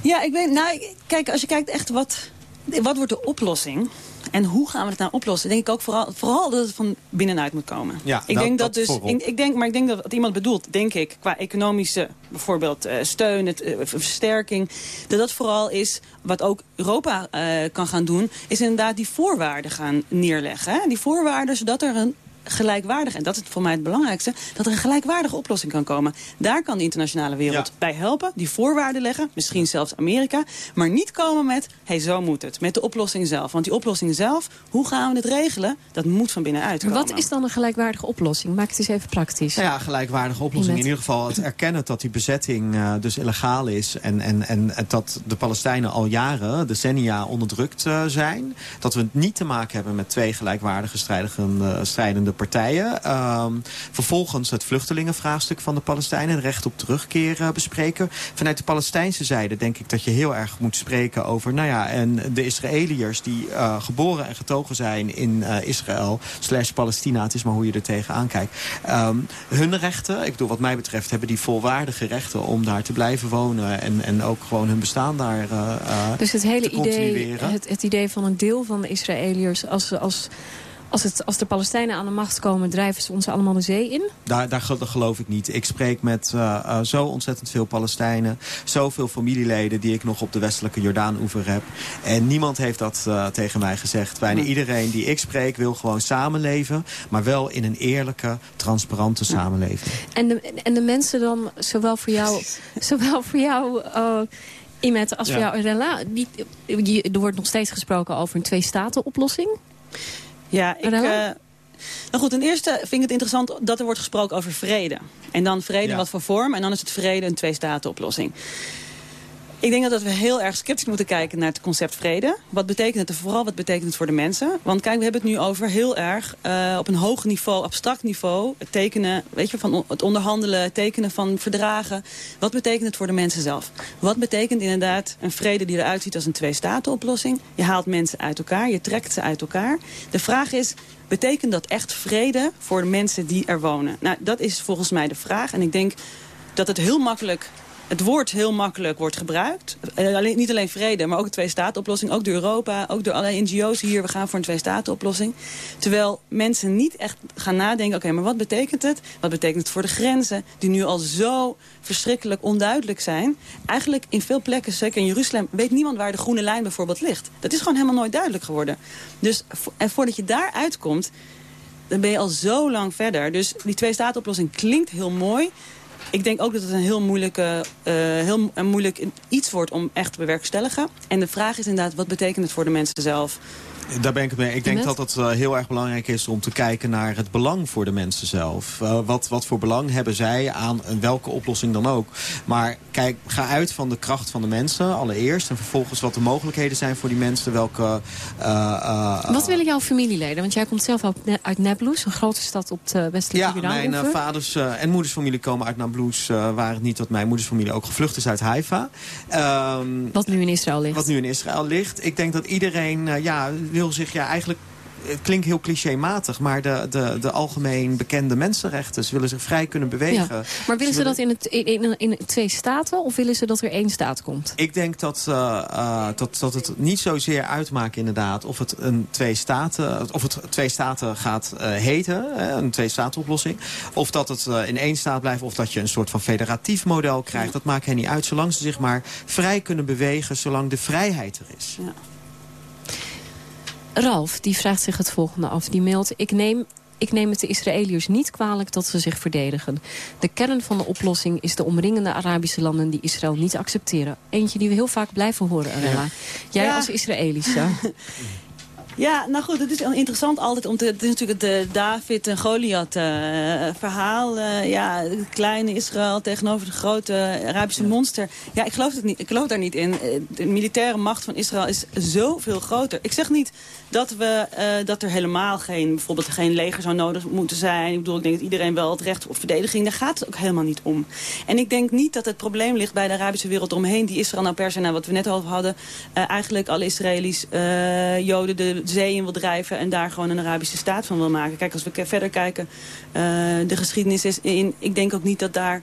Ja, ik weet, nou, kijk, als je kijkt echt wat, wat wordt de oplossing... En hoe gaan we het nou oplossen? Denk ik ook vooral, vooral dat het van binnenuit moet komen. Ja, ik denk dat, dat dus, ik, ik, denk, maar ik denk dat wat iemand bedoelt, denk ik, qua economische bijvoorbeeld uh, steun, het, uh, versterking, dat dat vooral is wat ook Europa uh, kan gaan doen, is inderdaad die voorwaarden gaan neerleggen. Hè? Die voorwaarden, zodat er een gelijkwaardig, en dat is voor mij het belangrijkste... dat er een gelijkwaardige oplossing kan komen. Daar kan de internationale wereld Ja. bij helpen, die voorwaarden leggen. Misschien zelfs Amerika. Maar niet komen met, hé, hey, zo moet het. Met de oplossing zelf. Want die oplossing zelf, hoe gaan we het regelen? Dat moet van binnenuit komen. wat is dan een gelijkwaardige oplossing? Maak het eens even praktisch. Nou ja, gelijkwaardige oplossing. In ieder geval het erkennen dat die bezetting uh, dus illegaal is. En, en, en dat de Palestijnen al jaren, decennia onderdrukt uh, zijn. Dat we het niet te maken hebben met twee gelijkwaardige strijdende, partijen. Um, vervolgens het vluchtelingenvraagstuk van de Palestijnen. Het recht op terugkeer uh, bespreken. Vanuit de Palestijnse zijde denk ik dat je heel erg moet spreken over... Nou ja, en de Israëliërs die geboren en getogen zijn in Israël... slash Palestina, het is maar hoe je er tegenaan kijkt. Um, hun rechten, ik bedoel wat mij betreft... hebben die volwaardige rechten om daar te blijven wonen... en, en ook gewoon hun bestaan daar Dus het hele te idee, continueren. het, het idee van een deel van de Israëliërs... als, als, als, het, als de Palestijnen aan de macht komen, drijven ze ons allemaal de zee in? Daar, daar geloof ik niet. Ik spreek met uh, uh, zo ontzettend veel Palestijnen. Zoveel familieleden die ik nog op de westelijke Jordaan-oever heb. En niemand heeft dat uh, tegen mij gezegd. Bijna iedereen die ik spreek wil gewoon samenleven. Maar wel in een eerlijke, transparante samenleving. En de, en de mensen dan, zowel voor jou, zowel voor jou Imet, als voor Ja. jou Rella... Die, die, er wordt nog steeds gesproken over een twee-staten-oplossing. Ja, ik... Uh, nou goed, ten eerste vind ik het interessant dat er wordt gesproken over vrede. En dan vrede in Ja. wat voor vorm. En dan is het vrede een twee-staten-oplossing. Ik denk dat we heel erg sceptisch moeten kijken naar het concept vrede. Wat betekent het en vooral wat betekent het voor de mensen? Want kijk, we hebben het nu over heel erg uh, op een hoog niveau, abstract niveau... het tekenen, weet je, van het onderhandelen, het tekenen van verdragen. Wat betekent het voor de mensen zelf? Wat betekent inderdaad een vrede die eruit ziet als een twee-staten-oplossing? Je haalt mensen uit elkaar, je trekt ze uit elkaar. De vraag is, betekent dat echt vrede voor de mensen die er wonen? Nou, dat is volgens mij de vraag. En ik denk dat het heel makkelijk het woord heel makkelijk wordt gebruikt. Eh, alleen, niet alleen vrede, maar ook een twee-staten-oplossing. Ook door Europa, ook door allerlei NGO's hier. We gaan voor een twee-staten-oplossing. Terwijl mensen niet echt gaan nadenken... oké, maar wat betekent het? Wat betekent het voor de grenzen? Die nu al zo verschrikkelijk onduidelijk zijn. Eigenlijk in veel plekken, zeker in Jeruzalem... weet niemand waar de groene lijn bijvoorbeeld ligt. Dat is gewoon helemaal nooit duidelijk geworden. Dus en voordat je daar uitkomt dan ben je al zo lang verder. Dus die twee-staten-oplossing klinkt heel mooi. Ik denk ook dat het een heel, moeilijke, uh, heel een moeilijk iets wordt om echt te bewerkstelligen. En de vraag is inderdaad, wat betekent het voor de mensen zelf? Daar ben ik het mee. Ik denk dat het uh, heel erg belangrijk is om te kijken naar het belang voor de mensen zelf. Uh, wat, wat voor belang hebben zij aan welke oplossing dan ook. Maar kijk, ga uit van de kracht van de mensen allereerst. En vervolgens wat de mogelijkheden zijn voor die mensen. Welke, uh, wat willen jouw familieleden? Want jij komt zelf uit Nablus, een grote stad op de westelijke Ja, mijn vaders en moedersfamilie komen uit Nablus. waar het niet dat mijn moedersfamilie ook gevlucht is uit Haifa. Um, wat nu in Israël ligt. Wat nu in Israël ligt. Ik denk dat iedereen ja, wil zich ja, eigenlijk het klinkt heel clichématig, maar de, de, de algemeen bekende mensenrechten. Ze willen zich vrij kunnen bewegen. Ja. Maar willen ze, dat in, het, in, in, in, twee staten of willen ze dat er één staat komt? Ik denk dat, uh, uh, dat, dat het niet zozeer uitmaakt inderdaad of het een twee staten, of het twee staten gaat uh, heten, een twee staten oplossing. Of dat het in één staat blijft of dat je een soort van federatief model krijgt. Ja. Dat maakt hen niet uit, zolang ze zich maar vrij kunnen bewegen, zolang de vrijheid er is. Ja. Ralf, die vraagt zich het volgende af. Die mailt, ik neem, ik neem het de Israëliërs niet kwalijk dat ze zich verdedigen. De kern van de oplossing is de omringende Arabische landen die Israël niet accepteren. Eentje die we heel vaak blijven horen, Arella. Jij ja. als Israëlische. Ja, nou goed, het is interessant altijd om te... Het is natuurlijk het David en Goliath uh, verhaal. Uh, ja, het kleine Israël tegenover de grote Arabische monster. Ja, ik geloof, het niet, ik geloof daar niet in. De militaire macht van Israël is zoveel groter. Ik zeg niet dat, we, dat er helemaal geen, bijvoorbeeld geen leger zou nodig moeten zijn. Ik bedoel, ik denk dat iedereen wel het recht op verdediging... daar gaat het ook helemaal niet om. En ik denk niet dat het probleem ligt bij de Arabische wereld omheen... die Israël nou per se, nou, wat we net over hadden... eigenlijk alle Israëli's, Joden... de zee in wil drijven en daar gewoon een Arabische staat van wil maken. Kijk, als we verder kijken, uh, de geschiedenis is in... Ik denk ook niet dat daar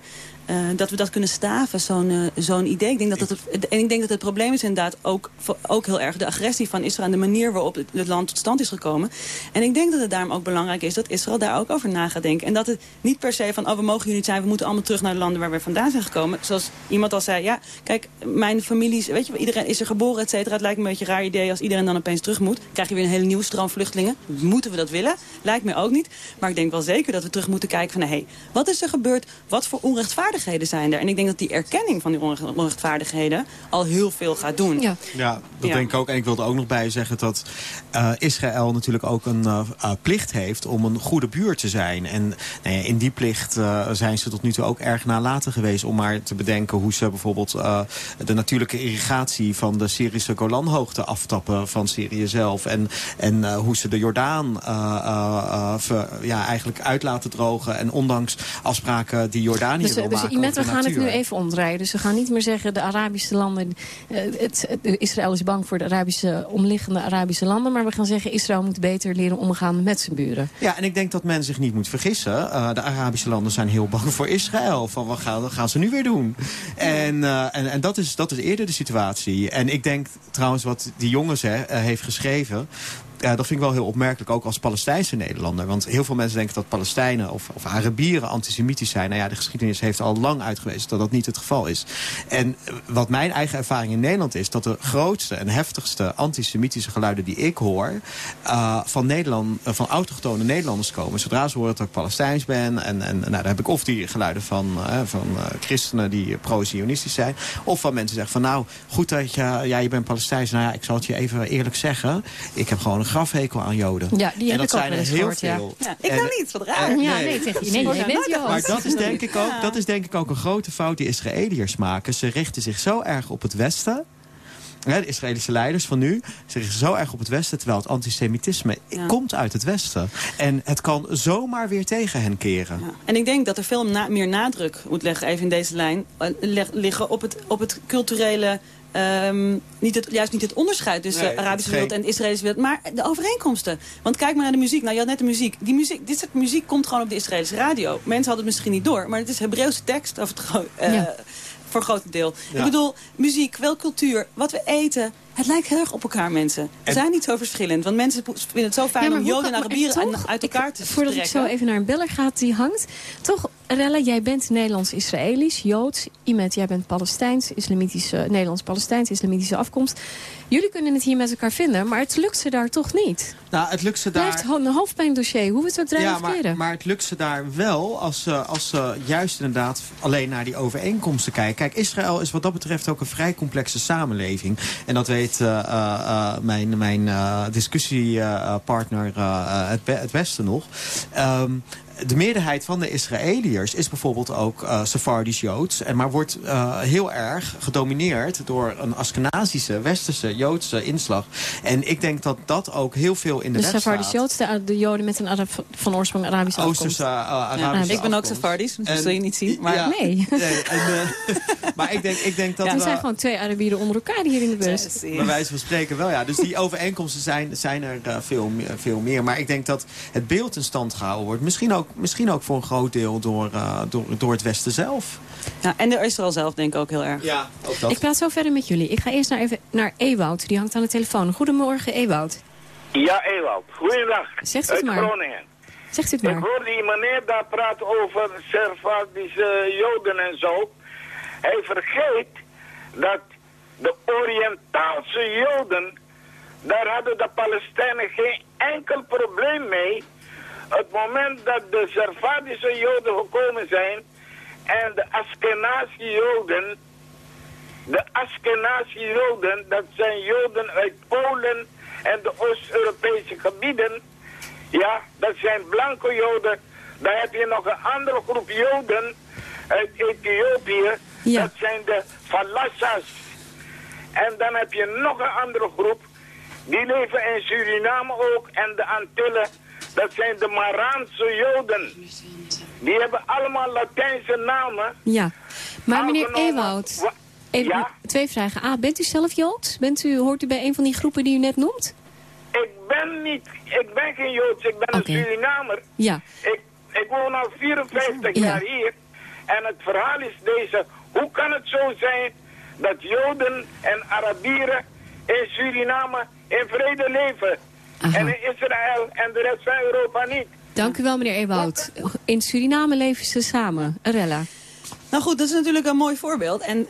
uh, dat we dat kunnen staven, zo'n uh, zo'n idee. Ik denk dat dat het, en ik denk dat het probleem is inderdaad ook, ook heel erg de agressie van Israël... en de manier waarop het, land tot stand is gekomen. En ik denk dat het daarom ook belangrijk is dat Israël daar ook over na gaat denken. En dat het niet per se van, oh, we mogen niet zijn... we moeten allemaal terug naar de landen waar we vandaan zijn gekomen. Zoals iemand al zei, ja, kijk, mijn familie... weet je, iedereen is er geboren, et cetera. Het lijkt me een beetje een raar idee als iedereen dan opeens terug moet. krijg je weer een hele nieuwe stroom vluchtelingen. Moeten we dat willen? Lijkt me ook niet. Maar ik denk wel zeker dat we terug moeten kijken van... hé, wat is er gebeurd? Wat voor onrechtvaardigheid zijn er. En ik denk dat die erkenning van die onrechtvaardigheden al heel veel gaat doen. Ja, ja dat denk ik ook. En ik wil er ook nog bij zeggen dat uh, Israël natuurlijk ook een uh, uh, plicht heeft om een goede buur te zijn. En nou ja, in die plicht zijn ze tot nu toe ook erg nalaten geweest om maar te bedenken hoe ze bijvoorbeeld de natuurlijke irrigatie van de Syrische Golanhoogte aftappen van Syrië zelf. En, en hoe ze de Jordaan ver, ja, eigenlijk uit laten drogen. En ondanks afspraken die Jordanië dus, wil dus maken we gaan het nu even omdraaien. Dus we gaan niet meer zeggen de Arabische landen... het, het, Israël is bang voor de Arabische, omliggende Arabische landen... maar we gaan zeggen Israël moet beter leren omgaan met zijn buren. Ja, en ik denk dat men zich niet moet vergissen. Uh, de Arabische landen zijn heel bang voor Israël. Van wat gaan, gaan ze nu weer doen? En, uh, en, en dat, is, dat is eerder de situatie. En ik denk trouwens wat die jongen uh, heeft geschreven ja, dat vind ik wel heel opmerkelijk, ook als Palestijnse Nederlander. Want heel veel mensen denken dat Palestijnen of, of Arabieren antisemitisch zijn. Nou ja, de geschiedenis heeft al lang uitgewezen dat dat niet het geval is. En wat mijn eigen ervaring in Nederland is... dat de grootste en heftigste antisemitische geluiden die ik hoor... Uh, van, Nederland, uh, van autochtone Nederlanders komen. Zodra ze horen dat ik Palestijns ben... en, en nou, dan heb ik of die geluiden van, uh, van christenen die pro-zionistisch zijn... of van mensen zeggen van nou, goed dat je, ja, je bent Palestijns. Nou ja, ik zal het je even eerlijk zeggen. Ik heb gewoon een grafhekel aan Joden. Ja, die en heb dat ik ook zijn er heel veel. Ja. ik kan niet, wat raar. ja, nee, zeg je, nee, nee, Joods. Maar dat is, denk ik ook, dat is denk ik ook een grote fout die Israëliërs maken. Ze richten zich zo erg op het Westen... de Israëlische leiders van nu richten zo erg op het Westen... terwijl het antisemitisme ja. komt uit het Westen. En het kan zomaar weer tegen hen keren. Ja. En ik denk dat er veel na meer nadruk moet leggen, even in deze lijn... liggen op het, op het culturele Um, niet het, juist niet het onderscheid tussen nee, de Arabische wereld en de Israëlische wereld, maar de overeenkomsten. Want kijk maar naar de muziek. Nou, je had net de muziek. Die muziek dit soort muziek komt gewoon op de Israëlische radio. Mensen hadden het misschien niet door, maar het is Hebreeuwse tekst. Of het, uh, ja voor een groot deel. Ja. Ik bedoel, muziek, wel cultuur, wat we eten... Het lijkt heel erg op elkaar, mensen. We En- zijn niet zo verschillend. Want mensen vinden het zo fijn Ja, om Joden en kan- Arabieren en aan- toch, uit elkaar te Voordat ik strekken. zo even naar een beller ga die hangt. Toch, Rella, jij bent Nederlands-Israëlisch, Joods. Imet, jij bent Palestijns, islamitische, Nederlands-Palestijns, islamitische afkomst. Jullie kunnen het hier met elkaar vinden, maar het lukt ze daar toch niet. Nou, het lukt ze Het daar... blijft een hoofdpijndossier, hoe we het ook draaien Ja, of maar, keren. maar het lukt ze daar wel als ze, als ze juist inderdaad alleen naar die overeenkomsten kijken. Kijk, Israël is wat dat betreft ook een vrij complexe samenleving. En dat weet eh, eh, eh, mijn, mijn discussiepartner het, het Westen nog. Ehm, de meerderheid van de Israëliërs is bijvoorbeeld ook eh Sephardisch-Joods. En maar wordt eh, heel erg gedomineerd door een Askenazische, westerse, Joodse inslag. En ik denk dat dat ook heel veel in de de wet staat. Sephardisch Joods, de, de Joden met een Arab, van oorsprong Arabische afkomst. Oosterse, uh, Arabische ik ben ook. Sephardisch, dus dat zul je niet zien. Maar Ja, Nee. nee, en, eh, maar ik denk, ik denk dat Ja, er zijn gewoon twee Arabieren onder elkaar hier in de bus. Bij wijze van spreken wel, ja. Dus die overeenkomsten zijn, zijn er eh, veel, meer- veel meer. Maar ik denk dat het beeld in stand gehouden wordt. Misschien ook, misschien ook voor een groot deel door, eh, door, door het Westen zelf. Ja, en de Israël zelf denk ik ook heel erg. Ja, ook dat. Ik praat zo verder met jullie. Ik ga eerst naar, even naar Ewoud, die hangt aan de telefoon. Goedemorgen, Ewoud. Ja, Ewald. Goeiedag. Zegt u het maar. Groningen. Zegt u het Ik maar. hoorde die meneer daar praten over Servadische Joden en zo. Hij vergeet dat de Oriëntaalse Joden, daar hadden de Palestijnen geen enkel probleem mee. Het moment dat de Servadische Joden gekomen zijn en de Askenazi Joden, de Askenazi Joden, dat zijn Joden uit Polen en de Oost-Europese gebieden. Ja, dat zijn blanke Joden. Dan heb je nog een andere groep Joden uit Ethiopië. Dat zijn de Falassa's. En dan heb je nog een andere groep. Die leven in Suriname ook en de Antillen. Dat zijn de Maraanse Joden. Die hebben allemaal Latijnse namen. Ja, maar meneer Ewoud, even Ja? twee vragen. A, bent u zelf Joods? Bent u, hoort u bij een van die groepen die u net noemt? Ik ben niet, ik ben geen Joods, ik ben een Surinamer. Ja. Ik, ik woon al 54 Ja. jaar hier. En het verhaal is deze. Hoe kan het zo zijn dat Joden en Arabieren in Suriname in vrede leven? En in Israël en de rest van Europa niet? Dank u wel, meneer Ewoud. In Suriname leven ze samen. Arella. Nou goed, dat is natuurlijk een mooi voorbeeld. En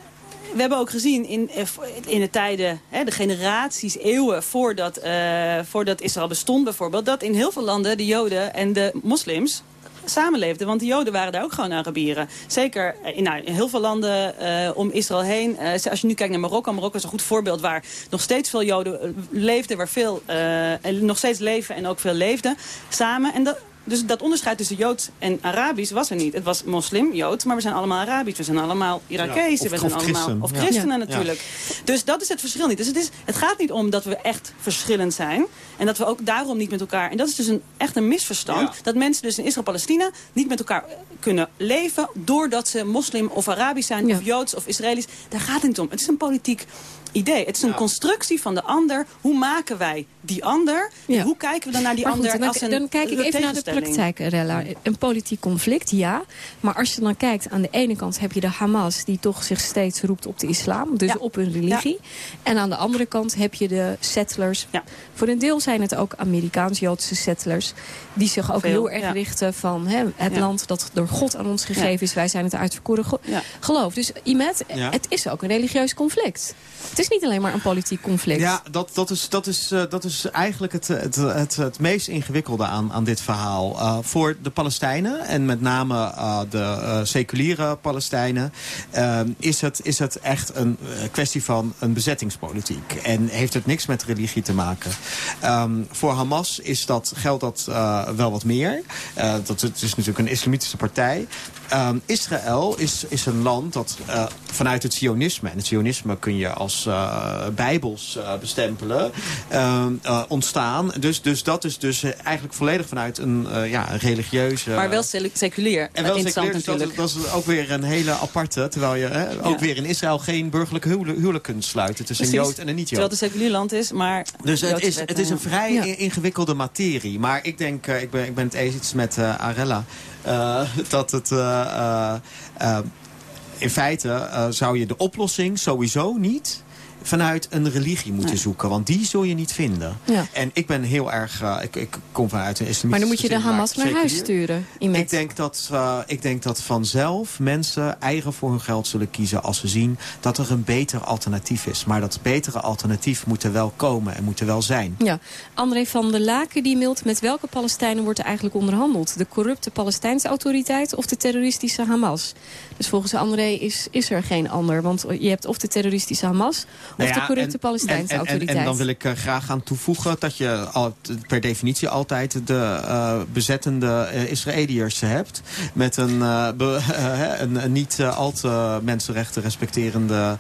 we hebben ook gezien in, eh, in de tijden, hè, de generaties, eeuwen voordat, eh, voordat Israël bestond bijvoorbeeld, dat in heel veel landen de Joden en de moslims samenleefden. Want de Joden waren daar ook gewoon Arabieren. Zeker in, nou, in heel veel landen eh, om Israël heen. Eh, als je nu kijkt naar Marokko. Marokko is een goed voorbeeld waar nog steeds veel Joden eh, leefden. Waar veel eh, nog steeds leven en ook veel leefden samen. En dus dat onderscheid tussen Joods en Arabisch was er niet. Het was moslim, Joods, maar we zijn allemaal Arabisch. We zijn allemaal Irakezen. Ja, of- we zijn of allemaal, christen. Of christenen Ja. natuurlijk. Dus dat is het verschil niet. Dus het, is, het gaat niet om dat we echt verschillend zijn. En dat we ook daarom niet met elkaar... En dat is dus een, echt een misverstand. Ja. Dat mensen dus in Israël-Palestina niet met elkaar kunnen leven... doordat ze moslim of Arabisch zijn, of Joods of Israëlisch. Daar gaat het niet om. Het is een politiek idee. Het is een constructie van de ander. Hoe maken wij die ander? Hoe kijken we dan naar die goed, ander dan, als een dan kijk ik even naar de praktijk, Rella. Een politiek conflict, ja. Maar als je dan kijkt, aan de ene kant heb je de Hamas... die toch zich steeds roept op de islam, dus op hun religie. En aan de andere kant heb je de settlers. Voor een deel zijn het ook Amerikaans-Joodse settlers... die zich ook Veel, heel erg ja. richten van hè, het Ja. land... dat door God aan ons gegeven Ja. is. Wij zijn het uitverkoren geloof. Dus Imet, Ja. het is ook een religieus conflict. Het is niet alleen maar een politiek conflict. Ja, dat, dat, is, dat, is, eh, dat is eigenlijk het, het, het, het meest ingewikkelde aan, aan dit verhaal. Eh, voor de Palestijnen, en met name eh, de seculiere Palestijnen... is, het, is het echt een kwestie van een bezettingspolitiek. En heeft het niks met religie te maken. Ehm, voor Hamas is dat, geldt dat wel wat meer. Dat, het is natuurlijk een islamitische partij. Ehm, Israël is, is een land dat eh, vanuit het sionisme... en het sionisme kun je als eh, bijbels eh, bestempelen... ehm, eh, ontstaan. Dus, dus dat is dus eigenlijk volledig vanuit een, ja, religieuze... Maar wel sec- seculier. en wel seculier, dus dat, is ook weer een hele aparte. Terwijl je hè, ook Ja. weer in Israël geen burgerlijke huwelijk, huwelijk kunt sluiten... tussen een. Jood en een Terwijl niet-Jood. het een seculier land is, maar... Dus het is, het is een vrij Ja. ingewikkelde materie. Maar ik denk, ik, ben, ik ben het eens met Arella... eh, dat het... eh, eh, in feite zou je de oplossing sowieso niet vanuit een religie moeten zoeken. Want die zul je niet vinden. Ja. En ik ben heel erg... eh, ik, ik kom vanuit een islamitische Maar dan moet je de Hamas naar huis hier. sturen. Ik denk, dat, eh, ik denk dat vanzelf mensen eigen voor hun geld zullen kiezen... als ze zien dat er een beter alternatief is. Maar dat betere alternatief moet er wel komen en moet er wel zijn. Ja, André van der Laken die mailt met welke Palestijnen wordt er eigenlijk onderhandeld? De corrupte Palestijnse autoriteit of de terroristische Hamas? Dus volgens André is, is er geen ander. Want je hebt of de terroristische Hamas of Nou ja, de corrupte en- Palestijnse en, en, en, autoriteit. En dan wil ik eh, graag aan toevoegen dat je al, per definitie altijd de eh, bezettende eh, Israëliërs hebt. Met een, be- een, een niet al te mensenrechten respecterende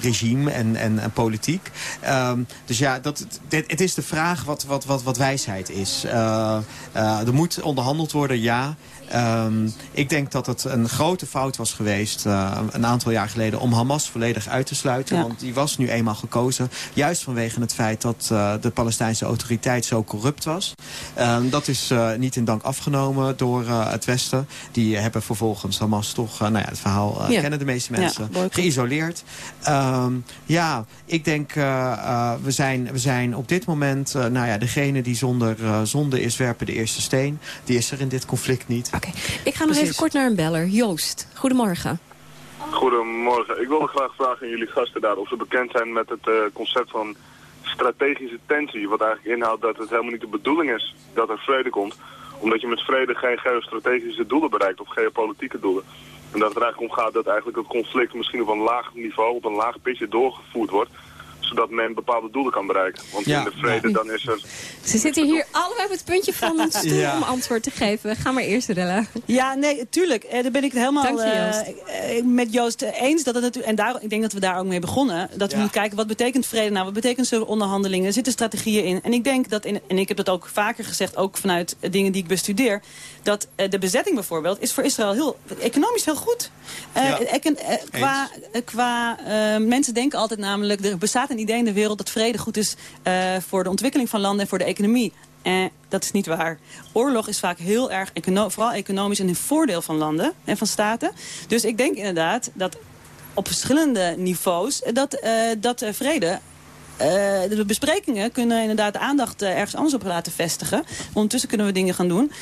regime en, en, en politiek. Ehm, dus ja, dat, dit, het is de vraag wat, wat, wat, wat wijsheid is. Er moet onderhandeld worden, ja. Ehm, ik denk dat het een grote fout was geweest eh, een aantal jaar geleden om Hamas volledig uit te sluiten. Ja. Want die was nu eenmaal gekozen. Juist vanwege het feit dat eh, de Palestijnse autoriteit zo corrupt was. Ehm, dat is eh, niet in dank afgenomen door het Westen. Die hebben vervolgens Hamas toch, nou ja, het verhaal Ja. kennen de meeste mensen, geïsoleerd. Ehm, ja, ik denk, we, zijn, we zijn op dit moment, nou ja, degene die zonder zonde is, werpen de eerste steen. Die is er in dit conflict niet. Ik ga nog even kort naar een beller. Joost, goedemorgen. Goedemorgen. Ik wilde graag vragen aan jullie gasten daar of ze bekend zijn met het eh, concept van strategische tensie. Wat eigenlijk inhoudt dat het helemaal niet de bedoeling is dat er vrede komt. Omdat je met vrede geen geostrategische doelen bereikt of geopolitieke doelen. En dat het er eigenlijk om gaat dat eigenlijk het conflict misschien op een laag niveau, op een laag pitje doorgevoerd wordt. Zodat men bepaalde doelen kan bereiken. Want Ja, in de vrede ja. dan is er Ze zitten hier allebei op het puntje van een stoel Ja. om antwoord te geven. Ga maar eerst, Rella. Ja, nee, tuurlijk. Eh, daar ben ik het helemaal je, eh, Joost. eh, met Joost eens. Dat het natuurlijk, en daar, ik denk dat we daar ook mee begonnen. Dat we moeten kijken, wat betekent vrede nou? Wat betekent zulke onderhandelingen? Er zitten strategieën in. En ik denk dat, in, en ik heb dat ook vaker gezegd, ook vanuit dingen die ik bestudeer... dat de bezetting bijvoorbeeld is voor Israël heel, economisch heel goed. Ja. eh, qua eh, qua eh, mensen denken altijd namelijk... er bestaat een idee in de wereld dat vrede goed is... voor de ontwikkeling van landen en voor de economie. En dat is niet waar. Oorlog is vaak heel erg, econo vooral economisch... en in voordeel van landen en van staten. Dus ik denk inderdaad dat op verschillende niveaus... dat, dat vrede... eh, de besprekingen kunnen inderdaad de aandacht eh, ergens anders op laten vestigen. Ondertussen kunnen we dingen gaan doen.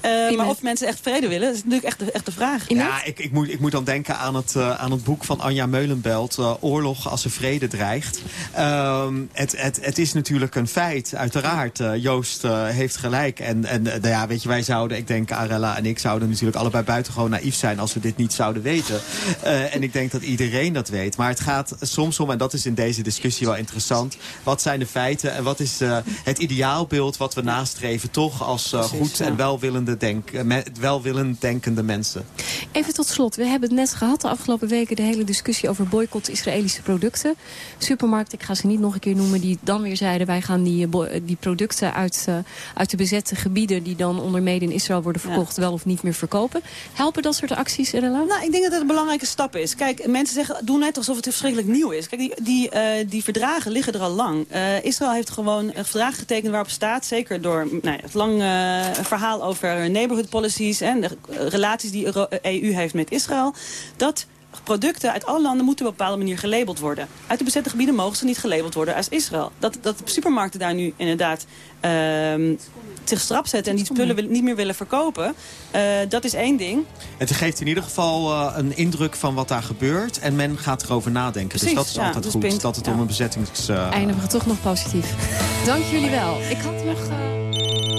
Eh, maar of mensen echt vrede willen, dat is natuurlijk echt de, echt de vraag. Ja, ik, ik, moet, ik moet dan denken aan het, aan het boek van Anja Meulenbelt... Oorlog als er vrede dreigt. Ehm, het, het, het is natuurlijk een feit, uiteraard. Joost heeft gelijk. En, en nou ja, weet je, wij zouden, ik denk Arella en ik... zouden natuurlijk allebei buitengewoon naïef zijn... als we dit niet zouden weten. En ik denk dat iedereen dat weet. Maar het gaat soms om, en dat is in deze discussie wel interessant... wat zijn de feiten en wat is eh, het ideaalbeeld... wat we nastreven toch als eh, Precies, goed ja. en welwillende denk, eh, welwillend denkende mensen. Even tot slot. We hebben het net gehad de afgelopen weken... de hele discussie over boycott Israëlische producten. Supermarkten, ik ga ze niet nog een keer noemen... die dan weer zeiden... wij gaan die, die producten uit, eh, uit de bezette gebieden... die dan onder mede in Israël worden verkocht... wel of niet meer verkopen. Helpen dat soort acties, Rella? Nou, ik denk dat het een belangrijke stap is. Kijk, mensen zeggen, doen net alsof het verschrikkelijk nieuw is. Kijk, die, die, eh, die verdragen liggen er al lang. Eh, Israël heeft gewoon een verdrag getekend waarop staat... zeker door nou het lange eh, verhaal over neighborhood policies... en de eh, relaties die EU heeft met Israël... dat producten uit alle landen moeten op een bepaalde manier gelabeld worden. Uit de bezette gebieden mogen ze niet gelabeld worden als Israël. Dat, dat supermarkten daar nu inderdaad ehm, zich strap zetten... en die spullen wil- niet meer willen verkopen, eh, dat is één ding. Het geeft in ieder geval eh, een indruk van wat daar gebeurt. En men gaat erover nadenken. Precies, dus dat is ja, altijd dus goed. dat het ja. om een bezettings... eh, Eindigen we toch nog positief. Dank jullie wel. Ik had nog...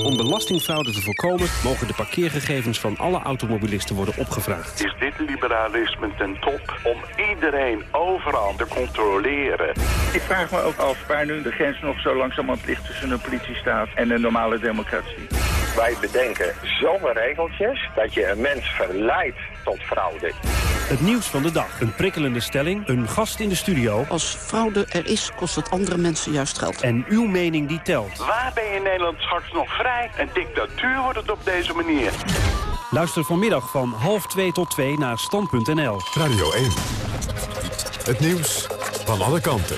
Om belastingfraude te voorkomen mogen de parkeergegevens van alle automobilisten worden opgevraagd. Is dit liberalisme ten top om iedereen overal te controleren? Ik vraag me ook af waar nu de grens nog zo langzamerhand ligt tussen een politiestaat en een normale democratie. Wij bedenken zomaar regeltjes dat je een mens verleidt tot fraude. Het nieuws van de dag. Een prikkelende stelling, een gast in de studio. Als fraude er is, kost het andere mensen juist geld. En uw mening die telt. Waar ben je in Nederland straks nog vrij? Een dictatuur wordt het op deze manier. Luister vanmiddag van half 2 tot 2 naar stand.nl. Radio 1. Het nieuws van alle kanten.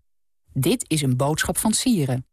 Dit is een boodschap van Sieren.